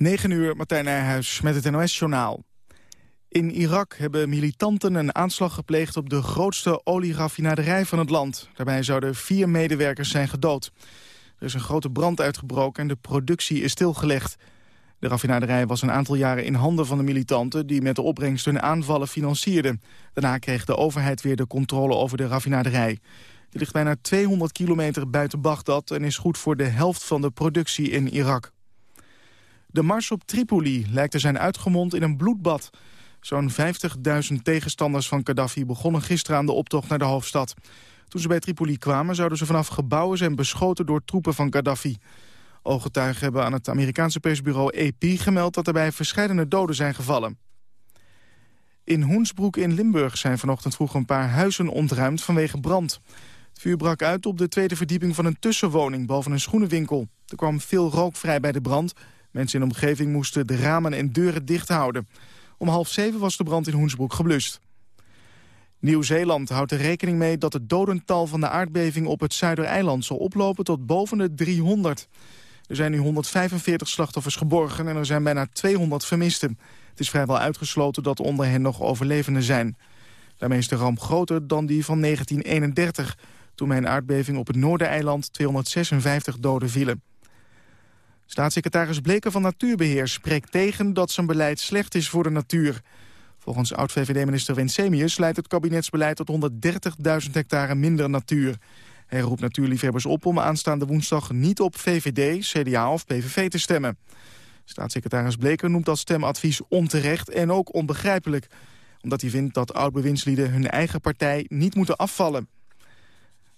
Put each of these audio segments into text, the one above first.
9 uur, Martijn Nijhuis met het NOS-journaal. In Irak hebben militanten een aanslag gepleegd op de grootste olieraffinaderij van het land. Daarbij zouden vier medewerkers zijn gedood. Er is een grote brand uitgebroken en de productie is stilgelegd. De raffinaderij was een aantal jaren in handen van de militanten... die met de opbrengst hun aanvallen financierden. Daarna kreeg de overheid weer de controle over de raffinaderij. Die ligt bijna 200 kilometer buiten Bagdad... en is goed voor de helft van de productie in Irak. De mars op Tripoli lijkt te zijn uitgemond in een bloedbad. Zo'n 50.000 tegenstanders van Gaddafi begonnen gisteren aan de optocht naar de hoofdstad. Toen ze bij Tripoli kwamen zouden ze vanaf gebouwen zijn beschoten door troepen van Gaddafi. Ooggetuigen hebben aan het Amerikaanse persbureau AP gemeld dat er bij verschillende doden zijn gevallen. In Hoensbroek in Limburg zijn vanochtend vroeg een paar huizen ontruimd vanwege brand. Het vuur brak uit op de tweede verdieping van een tussenwoning boven een schoenenwinkel. Er kwam veel rook vrij bij de brand Mensen in de omgeving moesten de ramen en deuren dicht houden. Om half zeven was de brand in Hoensbroek geblust. Nieuw-Zeeland houdt er rekening mee dat het dodental van de aardbeving op het Zuidereiland zal oplopen tot boven de 300. Er zijn nu 145 slachtoffers geborgen en er zijn bijna 200 vermisten. Het is vrijwel uitgesloten dat onder hen nog overlevenden zijn. Daarmee is de ramp groter dan die van 1931, toen bij een aardbeving op het Noordereiland 256 doden vielen. Staatssecretaris Bleken van Natuurbeheer spreekt tegen dat zijn beleid slecht is voor de natuur. Volgens oud-VVD-minister Winsemius leidt het kabinetsbeleid tot 130.000 hectare minder natuur. Hij roept natuurliefhebbers op om aanstaande woensdag niet op VVD, CDA of PVV te stemmen. Staatssecretaris Bleker noemt dat stemadvies onterecht en ook onbegrijpelijk. Omdat hij vindt dat oud-bewindslieden hun eigen partij niet moeten afvallen.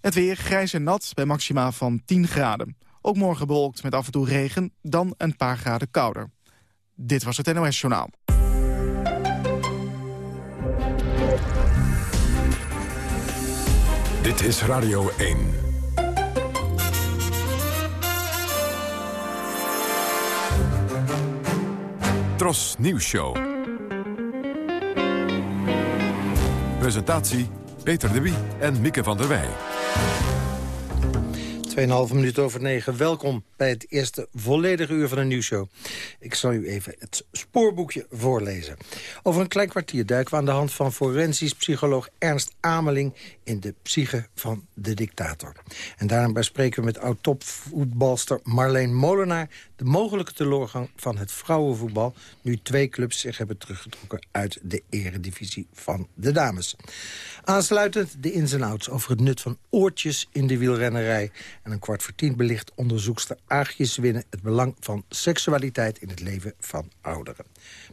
Het weer grijs en nat bij maxima van 10 graden. Ook morgen bewolkt met af en toe regen, dan een paar graden kouder. Dit was het NOS Journaal. Dit is Radio 1. Tros Nieuws Show. Presentatie Peter de Wie en Mieke van der Wij. 2,5 minuut over 9. Welkom bij het eerste volledige uur van de nieuwsshow. Ik zal u even het spoorboekje voorlezen. Over een klein kwartier duiken we aan de hand van forensisch psycholoog Ernst Ameling... in de psyche van de dictator. En daarom spreken we met oud-topvoetbalster Marleen Molenaar... de mogelijke teleurgang van het vrouwenvoetbal... nu twee clubs zich hebben teruggetrokken uit de eredivisie van de dames. Aansluitend de ins en outs over het nut van oortjes in de wielrennerij... en een kwart voor tien belicht onderzoekster Aagjes Winnen... het belang van seksualiteit in het leven van ouderen.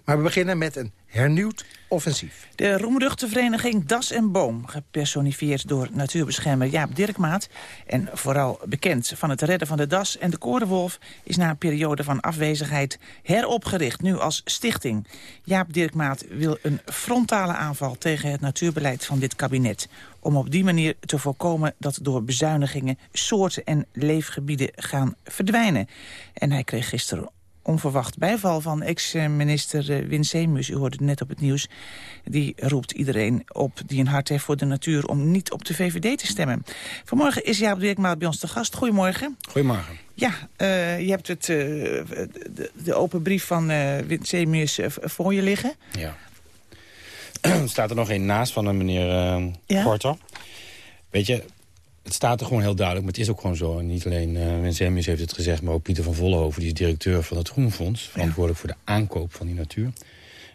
Maar we beginnen met een hernieuwd offensief. De roemruchte vereniging Das en Boom, gepersonifieerd door natuurbeschermer Jaap Dirkmaat... en vooral bekend van het redden van de Das en de Korenwolf... is na een periode van afwezigheid heropgericht, nu als stichting. Jaap Dirkmaat wil een frontale aanval tegen het natuurbeleid van dit kabinet... om op die manier te voorkomen dat door bezuinigingen soorten en leefgebieden gaan verdwijnen. En hij kreeg gisteren onverwacht bijval van ex-minister eh, Winsemus. U hoorde het net op het nieuws. Die roept iedereen op die een hart heeft voor de natuur... om niet op de VVD te stemmen. Vanmorgen is Jaap Dirkmaat bij ons te gast. Goedemorgen. Goedemorgen. Ja, uh, je hebt het, uh, de, de, open brief van uh, Winsemus voor je liggen. Ja. staat er nog een naast van een meneer ja? Korter. Weet je, het staat er gewoon heel duidelijk, maar het is ook gewoon zo. En niet alleen uh, Wens heeft het gezegd, maar ook Pieter van Vollenhoven... die is directeur van het Groenfonds, verantwoordelijk voor de aankoop van die natuur...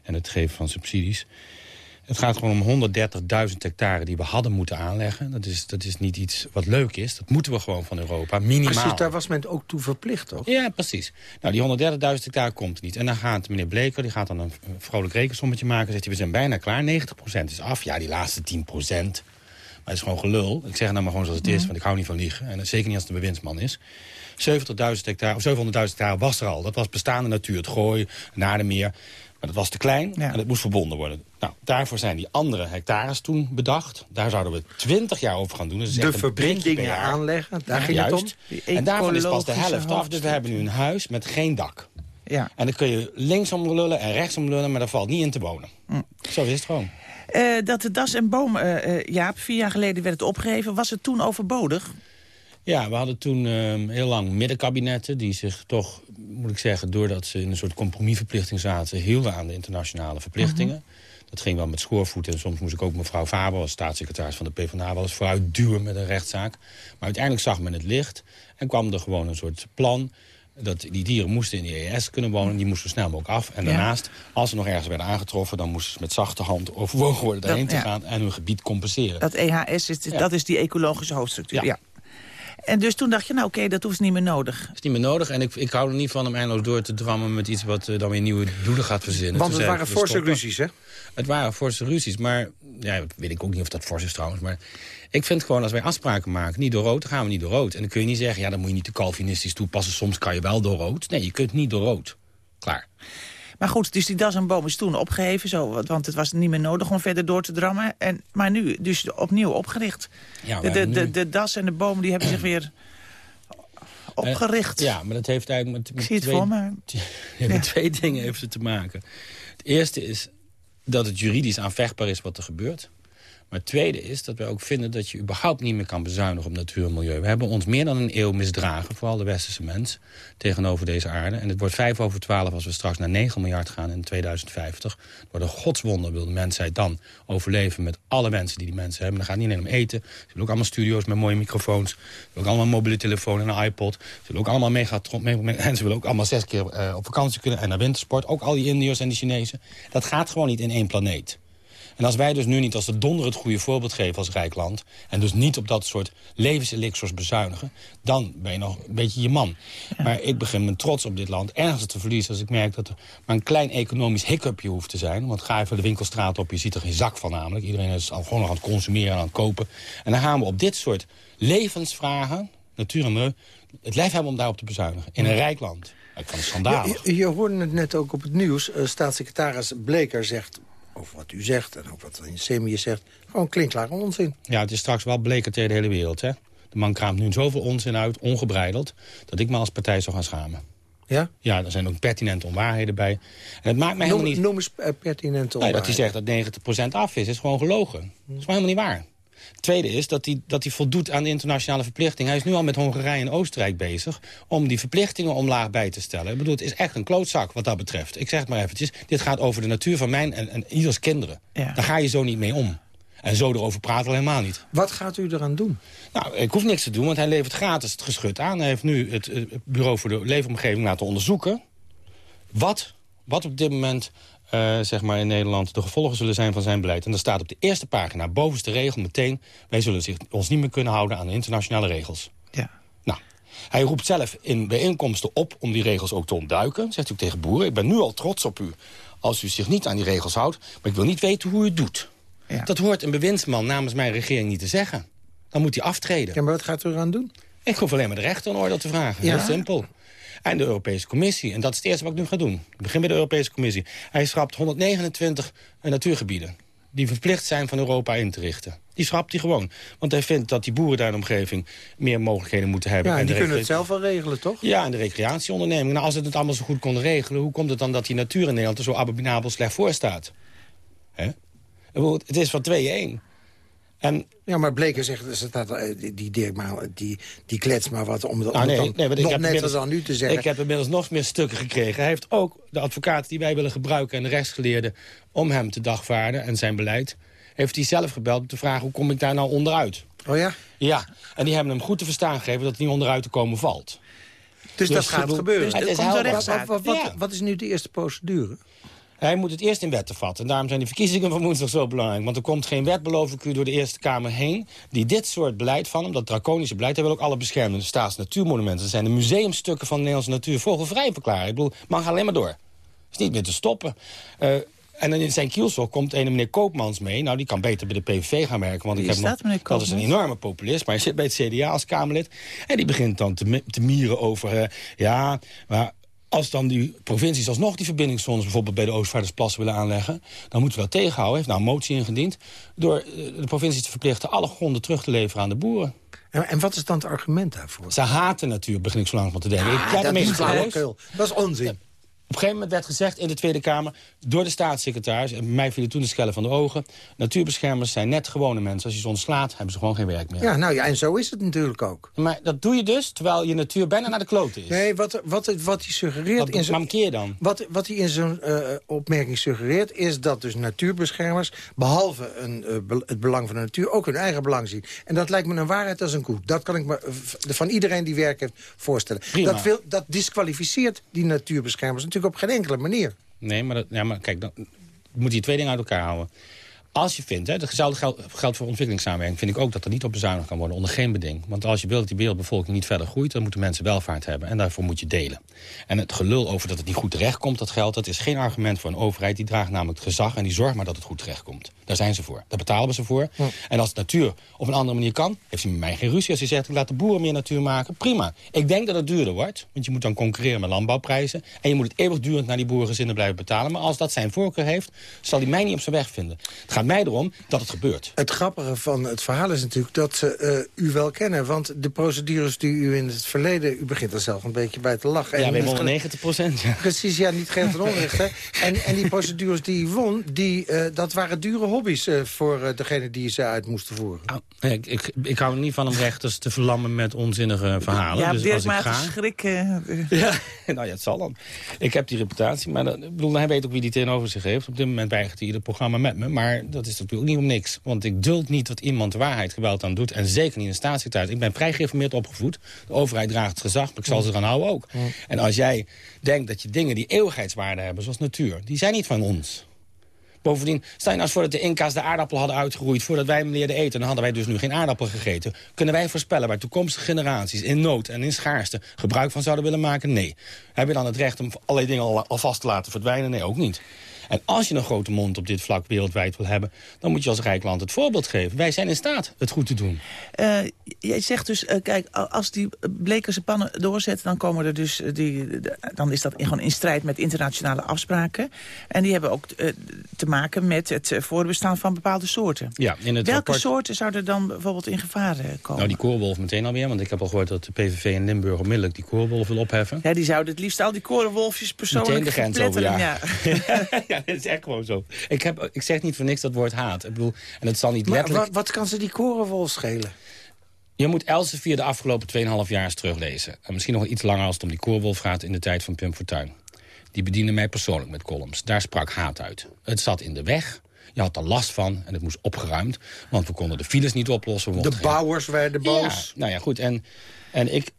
en het geven van subsidies. Het gaat gewoon om 130.000 hectare die we hadden moeten aanleggen. Dat is, dat is niet iets wat leuk is. Dat moeten we gewoon van Europa, minimaal. Precies, daar was men ook toe verplicht, toch? Ja, precies. Nou, die 130.000 hectare komt niet. En dan gaat meneer Bleker, die gaat dan een vrolijk rekensommetje maken. Zegt hij, we zijn bijna klaar, 90% is af. Ja, die laatste 10%... Maar het is gewoon gelul. Ik zeg het nou maar gewoon zoals het is, want ik hou niet van liegen. En zeker niet als het een bewindsman is. 70.000 hectare, of 700.000 hectare was er al. Dat was bestaande natuur, het gooi, meer. Maar dat was te klein en dat moest verbonden worden. Nou, daarvoor zijn die andere hectares toen bedacht. Daar zouden we 20 jaar over gaan doen. Dus de verbindingen aanleggen, daar ging het om. En daarvan is pas de helft af. Dus we hebben nu een huis met geen dak. Ja. En dan kun je linksom lullen en rechtsom lullen, maar daar valt niet in te wonen. Hm. Zo is het gewoon. Uh, dat de das en boom, uh, Jaap, vier jaar geleden werd het opgegeven. Was het toen overbodig? Ja, we hadden toen uh, heel lang middenkabinetten... die zich toch moet ik zeggen, doordat ze in een soort compromisverplichting zaten... hielden aan de internationale verplichtingen. Dat ging wel met schoorvoeten. En soms moest ik ook mevrouw Faber, als staatssecretaris van de PvdA... wel eens vooruit duwen met een rechtszaak. Maar uiteindelijk zag men het licht en kwam er gewoon een soort plan dat die dieren moesten in de ES kunnen wonen. Die moesten snel mogelijk af. En daarnaast, als ze nog ergens werden aangetroffen... dan moesten ze met zachte hand overwogen worden Dat- daarheen te ja. gaan... en hun gebied compenseren. Dat EHS, is, Ja. dat is die ecologische hoofdstructuur, ja. En dus toen dacht je, nou oké, dat hoeft niet meer nodig. is niet meer nodig. En ik, ik hou er niet van om eindeloos door te drammen... met iets wat eh, dan weer nieuwe doelen gaat verzinnen. Want Toen het waren we forse ruzies, hè? Het waren forse ruzies, maar ja, weet ik ook niet of dat fors is trouwens. Maar ik vind gewoon als wij afspraken maken, niet door rood, dan gaan we niet door rood. En dan kun je niet zeggen, ja, dan moet je niet te Calvinistisch toepassen. Soms kan je wel door rood. Nee, je kunt niet door rood. Klaar. Maar goed, dus die das en boom is toen opgeheven, zo, want- het was niet meer nodig om verder door te drammen. En, maar nu, dus opnieuw opgericht. Ja, de, de, de, de das en de boom die hebben zich weer opgericht. Eh, ja, maar dat heeft eigenlijk met, Ik met twee, voor me. Ja, met twee dingen heeft het te maken. Het eerste is dat het juridisch aanvechtbaar is wat er gebeurt. Maar het tweede is dat wij ook vinden dat je überhaupt niet meer kan bezuinigen op natuur en milieu. We hebben ons meer dan een eeuw misdragen, vooral de westerse mens, tegenover deze aarde. En het wordt vijf over twaalf als we straks naar 9 miljard gaan in 2050. Door de godswonder wil de mensheid dan overleven met alle mensen die die mensen hebben. Dan gaat het niet alleen om eten. Ze willen ook allemaal studio's met mooie microfoons. Ze willen ook allemaal een mobiele telefoon en een iPod. Ze willen ook allemaal megatron. me- me- En ze willen ook allemaal zes keer eh, op vakantie kunnen en naar wintersport. Ook al die Indiërs en die Chinezen. Dat gaat gewoon niet in één planeet. En als wij dus nu niet als de donder het goede voorbeeld geven als rijk land... en dus niet op dat soort levenselixirs bezuinigen... dan ben je nog een beetje je man. Maar ik begin mijn trots op dit land ergens te verliezen... als ik merk dat er maar een klein economisch hiccupje hoeft te zijn. Want ga even de winkelstraat op, je ziet er geen zak van namelijk. Iedereen is al gewoon nog aan het consumeren en aan het kopen. En dan gaan we op dit soort levensvragen, natuur en milieu... het lijf hebben om daarop te bezuinigen. In een rijk land. Ik vond het schandalig. Je, je hoorde het net ook op het nieuws. Eh, staatssecretaris Bleker zegt, over wat u zegt en ook wat Semie zegt... gewoon klinkklare onzin. Ja, het is straks wel bleker tegen de hele wereld, hè? De man kraamt nu zoveel onzin uit, ongebreideld... dat ik me als partij zou gaan schamen. Ja? Ja, er zijn ook pertinente onwaarheden bij. En het maakt mij helemaal niet... noem eens eh, pertinente Nee, dat hij onwaarheden. zegt dat 90% af is, is gewoon gelogen. Dat is gewoon helemaal niet waar. Tweede is dat hij, dat hij voldoet aan de internationale verplichting. Hij is nu al met Hongarije en Oostenrijk bezig... om die verplichtingen omlaag bij te stellen. Ik bedoel, het is echt een klootzak wat dat betreft. Ik zeg het maar eventjes. Dit gaat over de natuur van mijn en, en ieders kinderen. Ja. Daar ga je zo niet mee om. En zo erover praten we helemaal niet. Wat gaat u eraan doen? Nou, ik hoef niks te doen, want hij levert gratis het geschut aan. Hij heeft nu het, eh, het Bureau voor de Leefomgeving laten onderzoeken... wat, wat op dit moment eh, zeg maar in Nederland de gevolgen zullen zijn van zijn beleid. En er staat op de eerste pagina, bovenste regel meteen... wij zullen zich, ons niet meer kunnen houden aan de internationale regels. Ja. Nou, hij roept zelf in bijeenkomsten op om die regels ook te ontduiken. Zegt u tegen boeren, ik ben nu al trots op u als u zich niet aan die regels houdt... maar ik wil niet weten hoe u het doet. Ja. Dat hoort een bewindsman namens mijn regering niet te zeggen. Dan moet hij aftreden. Ja, maar wat gaat u eraan doen? Ik hoef alleen maar de rechter een oordeel te vragen. Ja. Heel simpel. En de Europese Commissie. En dat is het eerste wat ik nu ga doen. Ik begin bij de Europese Commissie. Hij schrapt 129 natuurgebieden. Die verplicht zijn van Europa in te richten. Die schrapt hij gewoon. Want hij vindt dat die boeren daar in de omgeving... meer mogelijkheden moeten hebben. Ja, en die kunnen het zelf wel regelen, toch? Ja, en de recreatieonderneming. Nou, als het het allemaal zo goed konden regelen... hoe komt het dan dat die natuur in Nederland er zo abominabel slecht voor staat? Hè? Het is van 2-1. En Ja, maar Bleker zegt, ze staat, eh, die, Dirk maar, die, die klets maar wat om, de, om Ah, het nee, nee, want nog netter dan te zeggen. Ik heb inmiddels nog meer stukken gekregen. Hij heeft ook de advocaat die wij willen gebruiken... en de rechtsgeleerden om hem te dagvaarden en zijn beleid... heeft hij zelf gebeld om te vragen hoe kom ik daar nou onderuit. Oh ja? Ja, en die hebben hem goed te verstaan gegeven dat hij niet onderuit te komen valt. Dus, dat ik gaat gebeuren. dus Het is komt een. Wat, rechtszaak. wat, wat, wat, Ja. wat is nu de eerste procedure? Hij moet het eerst in wetten vatten. En daarom zijn die verkiezingen van woensdag zo belangrijk. Want er komt geen wet, beloof ik u, door de Eerste Kamer heen... die dit soort beleid van hem, dat draconische beleid... hij wil ook alle beschermende staats- en natuurmonumenten. Dat zijn de museumstukken van de Nederlandse natuur vogelvrij verklaren. Ik bedoel, mag alleen maar door. is niet meer te stoppen. Eh, en dan in zijn kielzog komt een meneer Koopmans mee. Nou, die kan beter bij de PVV gaan werken. Want Wie ik heb dat, nog- dat is een enorme populist. Maar hij zit bij het CDA als Kamerlid. En die begint dan te, te mieren over... eh, ja, maar als dan die provincies alsnog die verbindingszones... bijvoorbeeld bij de Oostvaardersplassen willen aanleggen... dan moeten we dat tegenhouden. Hij heeft nou een motie ingediend... door eh, de provincies te verplichten alle gronden terug te leveren aan de boeren. En, en wat is dan het argument daarvoor? Ze haten natuur, begin ik zo langzamerhand te denken. ik Ah, dat is. Dat is onzin. Op een gegeven moment werd gezegd in de Tweede Kamer... door de staatssecretaris, en mij viel toen de schellen van de ogen... natuurbeschermers zijn net gewone mensen. Als je ze ontslaat, hebben ze gewoon geen werk meer. Ja, nou ja, en zo is het natuurlijk ook. Maar dat doe je dus terwijl je natuur bijna naar de klote is. Nee, wat, wat, wat hij suggereert... Wat in mankeer je dan? Wat, wat hij in zo'n eh, opmerking suggereert... is dat dus natuurbeschermers, behalve een, eh, be- het belang van de natuur... ook hun eigen belang zien. En dat lijkt me een waarheid als een koe. Dat kan ik me van iedereen die werk heeft voorstellen. Prima. Dat, wil, dat disqualificeert die natuurbeschermers natuurlijk op geen enkele manier. Nee, maar, dat, ja, maar kijk, dan moet je twee dingen uit elkaar houden. Als je vindt, hè, hetzelfde geld, geldt voor ontwikkelingssamenwerking... vind ik ook dat er niet op bezuinigd kan worden, onder geen beding. Want als je wil dat die wereldbevolking niet verder groeit... dan moeten mensen welvaart hebben en daarvoor moet je delen. En het gelul over dat het niet goed terechtkomt, dat geld... dat is geen argument voor een overheid. Die draagt namelijk het gezag en die zorgt maar dat het goed terechtkomt. Daar zijn ze voor. Daar betalen we ze voor. En als de natuur op een andere manier kan... heeft hij met mij geen ruzie. Als hij zegt, ik laat de boeren meer natuur maken, prima. Ik denk dat het duurder wordt, want je moet dan concurreren met landbouwprijzen... en je moet het eeuwigdurend naar die boerengezinnen blijven betalen. Maar als dat zijn voorkeur heeft, zal hij mij niet op zijn weg vinden. Het gaat mij erom dat het gebeurt. Het grappige van het verhaal is natuurlijk dat ze eh, u wel kennen. Want de procedures die u in het verleden... u begint er zelf een beetje bij te lachen. Ja, En we gel- 90 procent, ja. Precies, ja, niet geen van onrecht. Hè? En, en die procedures die u won, die, eh, dat waren dure hobby's... eh, voor degene die ze uit moesten voeren. Nou, ik, ik, ik hou er niet van om rechters te verlammen met onzinnige verhalen. Ja, dus als ik maakt ga... een schrik. eh, eh. Ja, nou ja, het zal dan. Ik heb die reputatie, maar dat, ik bedoel, hij weet ook wie die tegenover zich heeft. Op dit moment weigert hij het programma met me, maar dat is natuurlijk niet om niks. Want ik duld niet dat iemand de waarheid geweld aan doet, en zeker niet een staatssecretaris. Ik ben vrij geïnformeerd opgevoed. De overheid draagt het gezag, maar ik zal ze eraan houden ook. En als jij denkt dat je dingen die eeuwigheidswaarde hebben, zoals natuur, die zijn niet van ons. Bovendien, stel je nou eens voor dat de Inca's de aardappel hadden uitgeroeid... voordat wij hem leerden eten, dan hadden wij dus nu geen aardappel gegeten. Kunnen wij voorspellen waar toekomstige generaties in nood en in schaarste... gebruik van zouden willen maken? Nee. Heb je dan het recht om allerlei dingen al, alvast te laten verdwijnen? Nee, ook niet. En als je een grote mond op dit vlak wereldwijd wil hebben... dan moet je als rijk land het voorbeeld geven. Wij zijn in staat het goed te doen. Eh, jij zegt dus, eh, kijk, als die blekerse pannen doorzetten... dan, komen er dus, eh, die, de- dan is dat in- gewoon in strijd met internationale afspraken. En die hebben ook te maken met het voorbestaan van bepaalde soorten. Ja, in het Welke rapport... soorten zouden dan bijvoorbeeld in gevaar komen? Nou, die koorwolf meteen alweer, want ik heb al gehoord dat de PVV in Limburg onmiddellijk die koorwolf wil opheffen. Ja, die zouden het liefst al die korenwolfjes persoonlijk Meteen de grens over, ja. ja, dat is echt gewoon zo. Ik, heb, ik zeg niet voor niks dat woord haat. Ik bedoel, en het zal niet Maar letterlijk... wat, wat kan ze die korenwolf schelen? Je moet Elsevier de afgelopen 2,5 jaar eens teruglezen. En misschien nog iets langer als het om die koorwolf gaat in de tijd van Pim Fortuyn. Die bediende mij persoonlijk met columns. Daar sprak haat uit. Het zat in de weg. Je had er last van en het moest opgeruimd. Want we konden de files niet oplossen. De bouwers werden boos. Ja, nou ja, goed. En, en ik,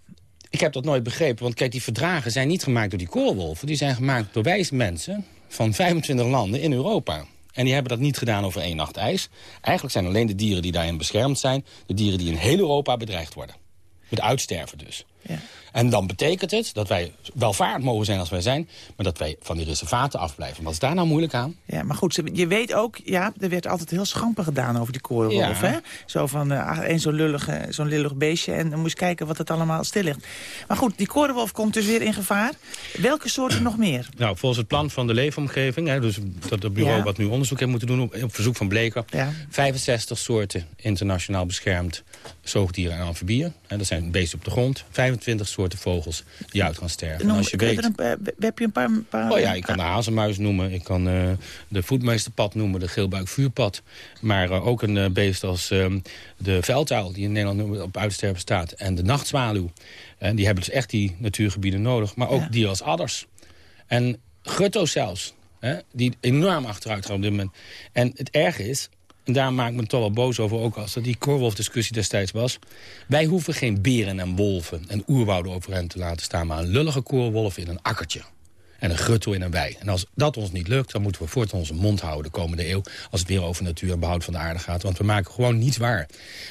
ik heb dat nooit begrepen. Want kijk, die verdragen zijn niet gemaakt door die koorwolven. Die zijn gemaakt door wijze mensen van 25 landen in Europa. En die hebben dat niet gedaan over één nacht ijs. Eigenlijk zijn alleen de dieren die daarin beschermd zijn... de dieren die in heel Europa bedreigd worden. Met uitsterven dus. Ja. En dan betekent het dat wij welvaart mogen zijn als wij zijn... maar dat wij van die reservaten afblijven. Wat is daar nou moeilijk aan? Ja, maar goed, je weet ook, ja, er werd altijd heel schamper gedaan over die korenwolf, Ja. hè? Zo van, eh, één zo'n lullig, zo'n lullig beestje en dan moest je kijken wat het allemaal stil ligt. Maar goed, die korenwolf komt dus weer in gevaar. Welke soorten nog meer? Nou, volgens het plan van de leefomgeving... Hè, dus dat het bureau Ja. wat nu onderzoek heeft moeten doen... op, op verzoek van Bleker... Ja. 65 soorten internationaal beschermd zoogdieren en amfibieën. Hè, dat zijn beesten op de grond. 25 soorten vogels die uit gaan sterven. En als je kun je weet... een, paar- heb je een paar... paar Oh ja, ik kan de hazelmuis noemen. Ik kan eh, de voetmeesterpad noemen, de geelbuikvuurpad. Maar eh, ook een eh, beest als ehm, de veldtuil, die in Nederland op uitsterven staat. En de nachtzwaluw. En die hebben dus echt die natuurgebieden nodig. Maar ook Ja. dieren als adders. En gutto's zelfs. Hè, die enorm achteruit gaan op dit moment. En het erge is, en daar maak ik me toch wel boos over... ook als dat die Korwolf-discussie destijds was... wij hoeven geen beren en wolven en oerwouden overeind te laten staan... maar een lullige koorwolf in een akkertje. En een grutto in een wei. En als dat ons niet lukt, dan moeten we voortaan onze mond houden de komende eeuw... als het weer over natuur en behoud van de aarde gaat. Want we maken gewoon niets waar.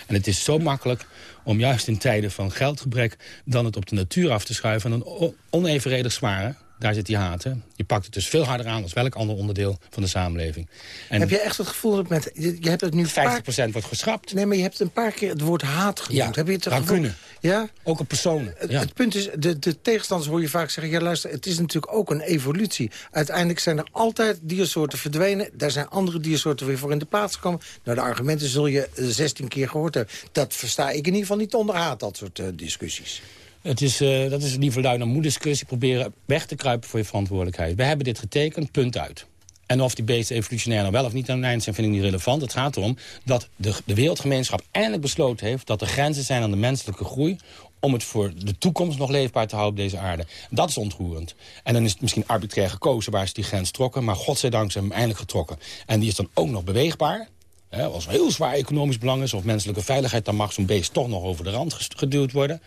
En het is zo makkelijk om juist in tijden van geldgebrek... dan het op de natuur af te schuiven. En een onevenredig zware, daar zit die haat. Hè? Je pakt het dus veel harder aan als welk ander onderdeel van de samenleving. En Heb je echt het gevoel dat met... Je, je hebt het nu 50% vaak... wordt geschrapt. Nee, maar je hebt een paar keer het woord haat genoemd. Ja, heb je het gevoel? Ja? Ook op personen. Het, Ja. het punt is, de, de tegenstanders hoor je vaak zeggen... ja, luister, het is natuurlijk ook een evolutie. Uiteindelijk zijn er altijd diersoorten verdwenen. Daar zijn andere diersoorten weer voor in de plaats gekomen. Nou, de argumenten zul je eh, 16 keer gehoord hebben. Dat versta ik in ieder geval niet onder haat, dat soort eh, discussies. Het is, uh, dat is liever lui naar moediscussie. Proberen weg te kruipen voor je verantwoordelijkheid. We hebben dit getekend, punt uit. En of die beesten evolutionair nou wel of niet aan het eind zijn, vind ik niet relevant. Het gaat erom dat de, de wereldgemeenschap eindelijk besloten heeft... dat er grenzen zijn aan de menselijke groei om het voor de toekomst nog leefbaar te houden op deze aarde. Dat is ontroerend. En dan is het misschien arbitrair gekozen waar ze die grens trokken... maar godzijdank zijn hem eindelijk getrokken. En die is dan ook nog beweegbaar. Hè, als er heel zwaar economisch belang is of menselijke veiligheid... dan mag zo'n beest toch nog over de rand geduwd worden.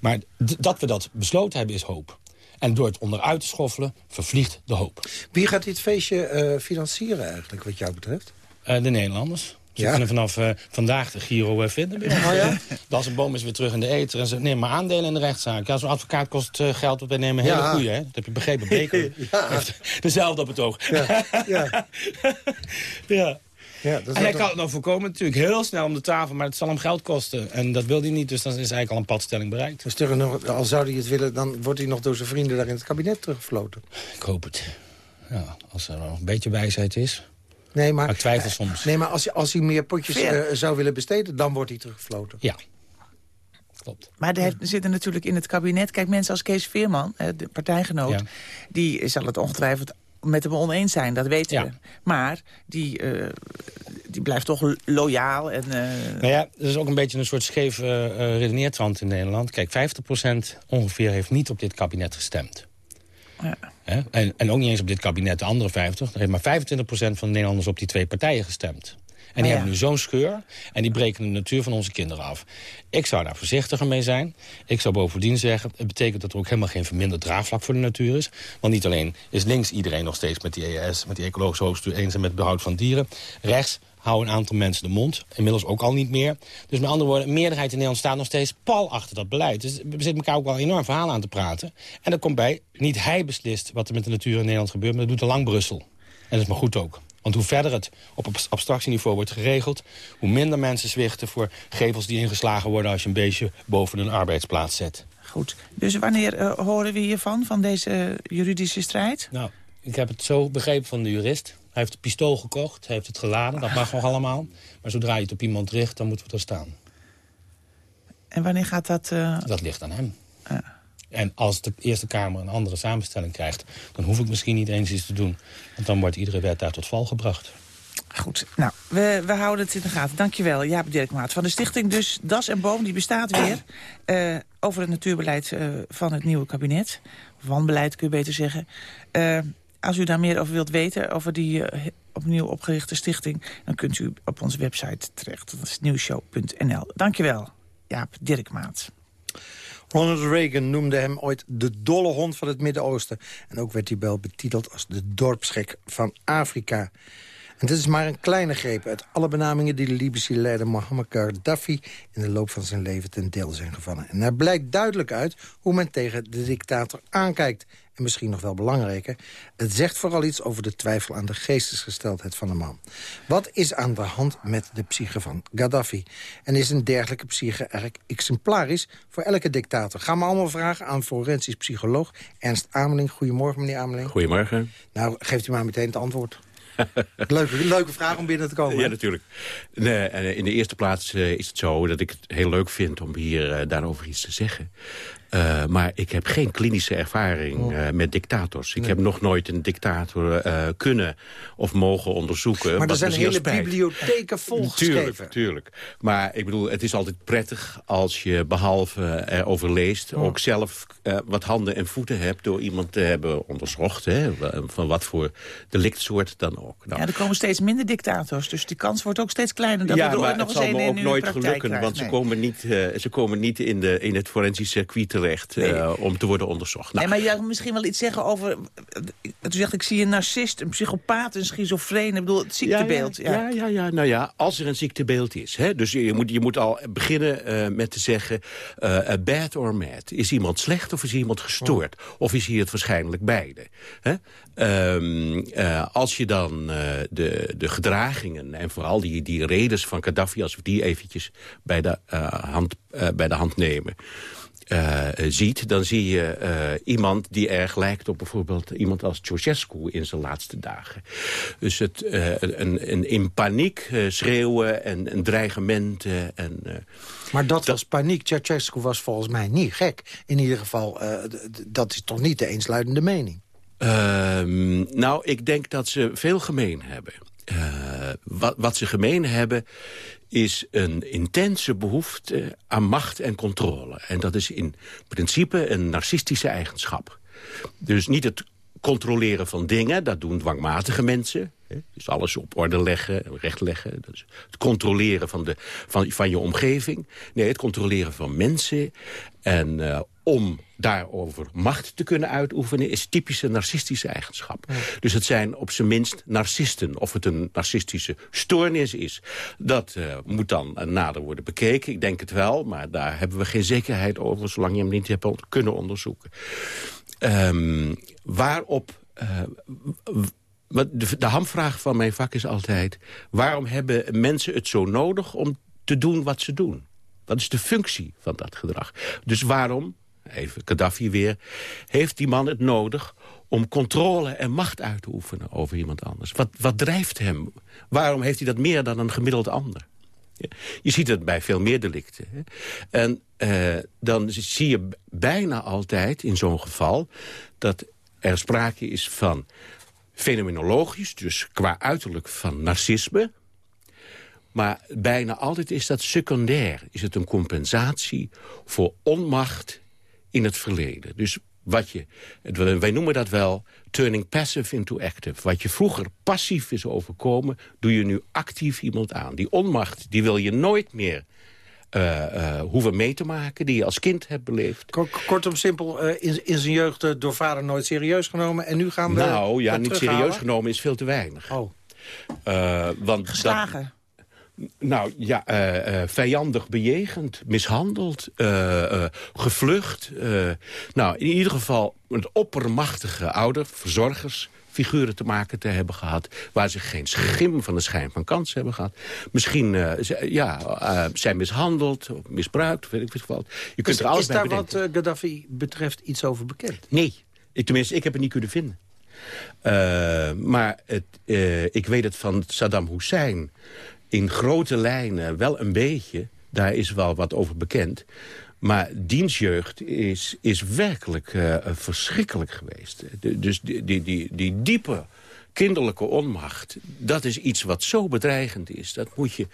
Maar dat we dat besloten hebben is hoop. En door het onderuit te schoffelen vervliegt de hoop. Wie gaat dit feestje uh, financieren eigenlijk, wat jou betreft? Uh, de Nederlanders. Ze kunnen vanaf uh, vandaag de Giro vinden. Oh, ja? Dat een boom is weer terug in de eter en ze nemen maar aandelen in de rechtszaak. Ja, zo'n advocaat kost geld, wij nemen hele ja. goede. Hè? Dat heb je begrepen. Beker ja. dezelfde op het oog. Ja. ja. ja. Dat en hij kan het nog voorkomen natuurlijk heel snel om de tafel... maar het zal hem geld kosten. En dat wil hij niet, dus dan is eigenlijk al een padstelling bereikt. Dus nog, al zou hij het willen, dan wordt hij nog door zijn vrienden... daar in het kabinet teruggefloten. Ik hoop het. Ja, als er nog een beetje wijsheid is. Nee, maar, maar ik twijfel soms. Nee, maar als, als hij meer potjes uh, zou willen besteden... dan wordt hij teruggefloten. Ja. Klopt. Maar er zitten natuurlijk in het kabinet... Kijk, mensen als Kees Veerman, de partijgenoot... Ja. die zal het ongetwijfeld met hem oneens zijn, dat weten we. Maar die, uh, die blijft toch loyaal. En, uh... Nou ja, er is ook een beetje een soort scheef uh, redeneertrand in Nederland. Kijk, 50% ongeveer heeft niet op dit kabinet gestemd. Ja. En, en ook niet eens op dit kabinet, de andere 50. Er heeft maar 25% van de Nederlanders op die twee partijen gestemd. En die hebben nu zo'n scheur en die breken de natuur van onze kinderen af. Ik zou daar voorzichtiger mee zijn. Ik zou bovendien zeggen, het betekent dat er ook helemaal geen verminderd draagvlak voor de natuur is. Want niet alleen is links iedereen nog steeds met die ES, met die ecologische hoogstuur eens en met behoud van dieren. Rechts houden een aantal mensen de mond. Inmiddels ook al niet meer. Dus met andere woorden, meerderheid in Nederland staat nog steeds pal achter dat beleid. Dus we zitten elkaar ook wel enorm verhaal aan te praten. En er komt bij, niet hij beslist wat er met de natuur in Nederland gebeurt... maar dat doet al lang Brussel. En dat is maar goed ook. Want hoe verder het op abstractieniveau wordt geregeld... hoe minder mensen zwichten voor gevels die ingeslagen worden... als je een beestje boven een arbeidsplaats zet. Goed. Dus wanneer uh, horen we hiervan, van deze juridische strijd? Nou, ik heb het zo begrepen van de jurist. Hij heeft een pistool gekocht, hij heeft het geladen, dat mag nog allemaal. Maar zodra je het op iemand richt, dan moeten we er staan. En wanneer gaat dat... Uh... Dat ligt aan hem. Ja. En als de Eerste Kamer een andere samenstelling krijgt... dan hoef ik misschien niet eens iets te doen. Want dan wordt iedere wet daar tot val gebracht. Goed, nou, we, we houden het in de gaten. Dankjewel, Jaap Dirkmaat. Van de stichting dus Das en Boom, die bestaat weer... Uh, over het natuurbeleid uh, van het nieuwe kabinet. Wanbeleid, kun je beter zeggen. Uh, als u daar meer over wilt weten, over die opnieuw opgerichte stichting... dan kunt u op onze website terecht. Dat is nieuwshow.nl. Dankjewel, Jaap Dirkmaat. Ronald Reagan noemde hem ooit de dolle hond van het Midden-Oosten. En ook werd hij wel betiteld als de dorpsgek van Afrika. En dit is maar een kleine greep uit alle benamingen... die de Libische leider Mohammed Gaddafi in de loop van zijn leven ten deel zijn gevallen. En daar blijkt duidelijk uit hoe men tegen de dictator aankijkt. En misschien nog wel belangrijker, het zegt vooral iets over de twijfel aan de geestesgesteldheid van de man. Wat is aan de hand met de psyche van Gaddafi? En is een dergelijke psyche eigenlijk exemplarisch voor elke dictator? Gaan we allemaal vragen aan forensisch psycholoog Ernst Ameling. Goedemorgen, meneer Ameling. Goedemorgen. Nou, geeft u maar meteen het antwoord. leuke, leuke vraag om binnen te komen. Ja, natuurlijk. Nee, eh, in de eerste plaats uh, is het zo dat ik het heel leuk vind om hier uh, daarover iets te zeggen. Uh, maar ik heb geen klinische ervaring uh, met dictators. Ik heb nog nooit een dictator uh, kunnen of mogen onderzoeken. Maar er zijn hele spijt. bibliotheken volgeschreven. Tuurlijk, tuurlijk. Maar ik bedoel, het is altijd prettig als je behalve erover leest... ook zelf wat handen en voeten hebt door iemand te hebben onderzocht. Hè, van wat voor delictsoort dan ook. Nou, ja, er komen steeds minder dictators. Dus die kans wordt ook steeds kleiner. Dat ja, we maar nog het zal me ook nooit gelukken. Want ze, komen niet, ze komen niet in, de, in het forensisch circuit terecht uh, om te worden onderzocht. Nou. Nee, maar jij misschien wel iets zeggen over... U zegt, ik zie een narcist, een psychopaat, een schizofreen. Ik bedoel, het ziektebeeld. Ja, ja, ja. ja, nou ja, als er een ziektebeeld is. Hè, dus je moet, je moet al beginnen uh, met te zeggen... Uh, bad or mad. Is iemand slecht of is iemand gestoord? Oh. Of is hier het waarschijnlijk beide? Hè? Um, uh, als je dan de, de gedragingen en vooral die, die redens van Gaddafi... als we die eventjes bij de, hand, bij de hand nemen... eh, ziet... dan zie je eh, iemand die erg lijkt op bijvoorbeeld iemand als Ceausescu in zijn laatste dagen. Dus het, een, een, in paniek schreeuwen en, en dreigementen. En, maar dat, was paniek. Ceausescu was volgens mij niet gek. In ieder geval, dat is toch niet de eensluidende mening? Ehm, nou, ik denk dat ze veel gemeen hebben. Wat, wat ze gemeen hebben is een intense behoefte aan macht en controle. En dat is in principe een narcistische eigenschap. Dus niet het controleren van dingen, dat doen dwangmatige mensen. Dus alles op orde leggen, recht leggen. Is het controleren van, de, van, van je omgeving. Nee, het controleren van mensen. En uh, om daarover macht te kunnen uitoefenen... is typische narcistische eigenschap. Dus het zijn op zijn minst narcisten. Of het een narcistische stoornis is, dat uh, moet dan nader worden bekeken. Ik denk het wel, maar daar hebben we geen zekerheid over... zolang je hem niet hebt kunnen onderzoeken. Um, waarop... Uh, de, de hamvraag van mijn vak is altijd... waarom hebben mensen het zo nodig om te doen wat ze doen? Wat is de functie van dat gedrag? Dus waarom even Gaddafi weer... heeft die man het nodig om controle en macht uit te oefenen over iemand anders? Wat, wat drijft hem? Waarom heeft hij dat meer dan een gemiddeld ander? Je ziet het bij veel meer delicten. Hè? En uh, dan zie je bijna altijd in zo'n geval... dat er sprake is van fenomenologisch, dus qua uiterlijk van narcisme... Maar bijna altijd is dat secundair. Is het een compensatie voor onmacht in het verleden. Dus wat je, wij noemen dat wel turning passive into active. Wat je vroeger passief is overkomen, doe je nu actief iemand aan. Die onmacht, die wil je nooit meer hoeven mee te maken... die je als kind hebt beleefd. Kortom simpel, uh, in, in, zijn jeugd door vader nooit serieus genomen... en nu gaan we Nou ja, niet serieus genomen is veel te weinig. Oh. want Geslagen. Nou ja, uh, uh, vijandig bejegend, mishandeld, uh, gevlucht. nou, in ieder geval met oppermachtige ouder, verzorgers figuren te maken te hebben gehad... waar ze geen schim van de schijn van kans hebben gehad. Misschien ja, zijn mishandeld, of misbruikt, weet ik wat. Je kunt is, er alles is daar wat Gaddafi betreft iets over bekend? Nee, ik, tenminste, ik heb het niet kunnen vinden. maar het, ik weet het van Saddam Hussein in grote lijnen wel een beetje. Daar is wel wat over bekend. Maar dienstjeugd is, is werkelijk uh, verschrikkelijk geweest. dus die, die, die, die diepe kinderlijke onmacht... dat is iets wat zo bedreigend is. Dat moet je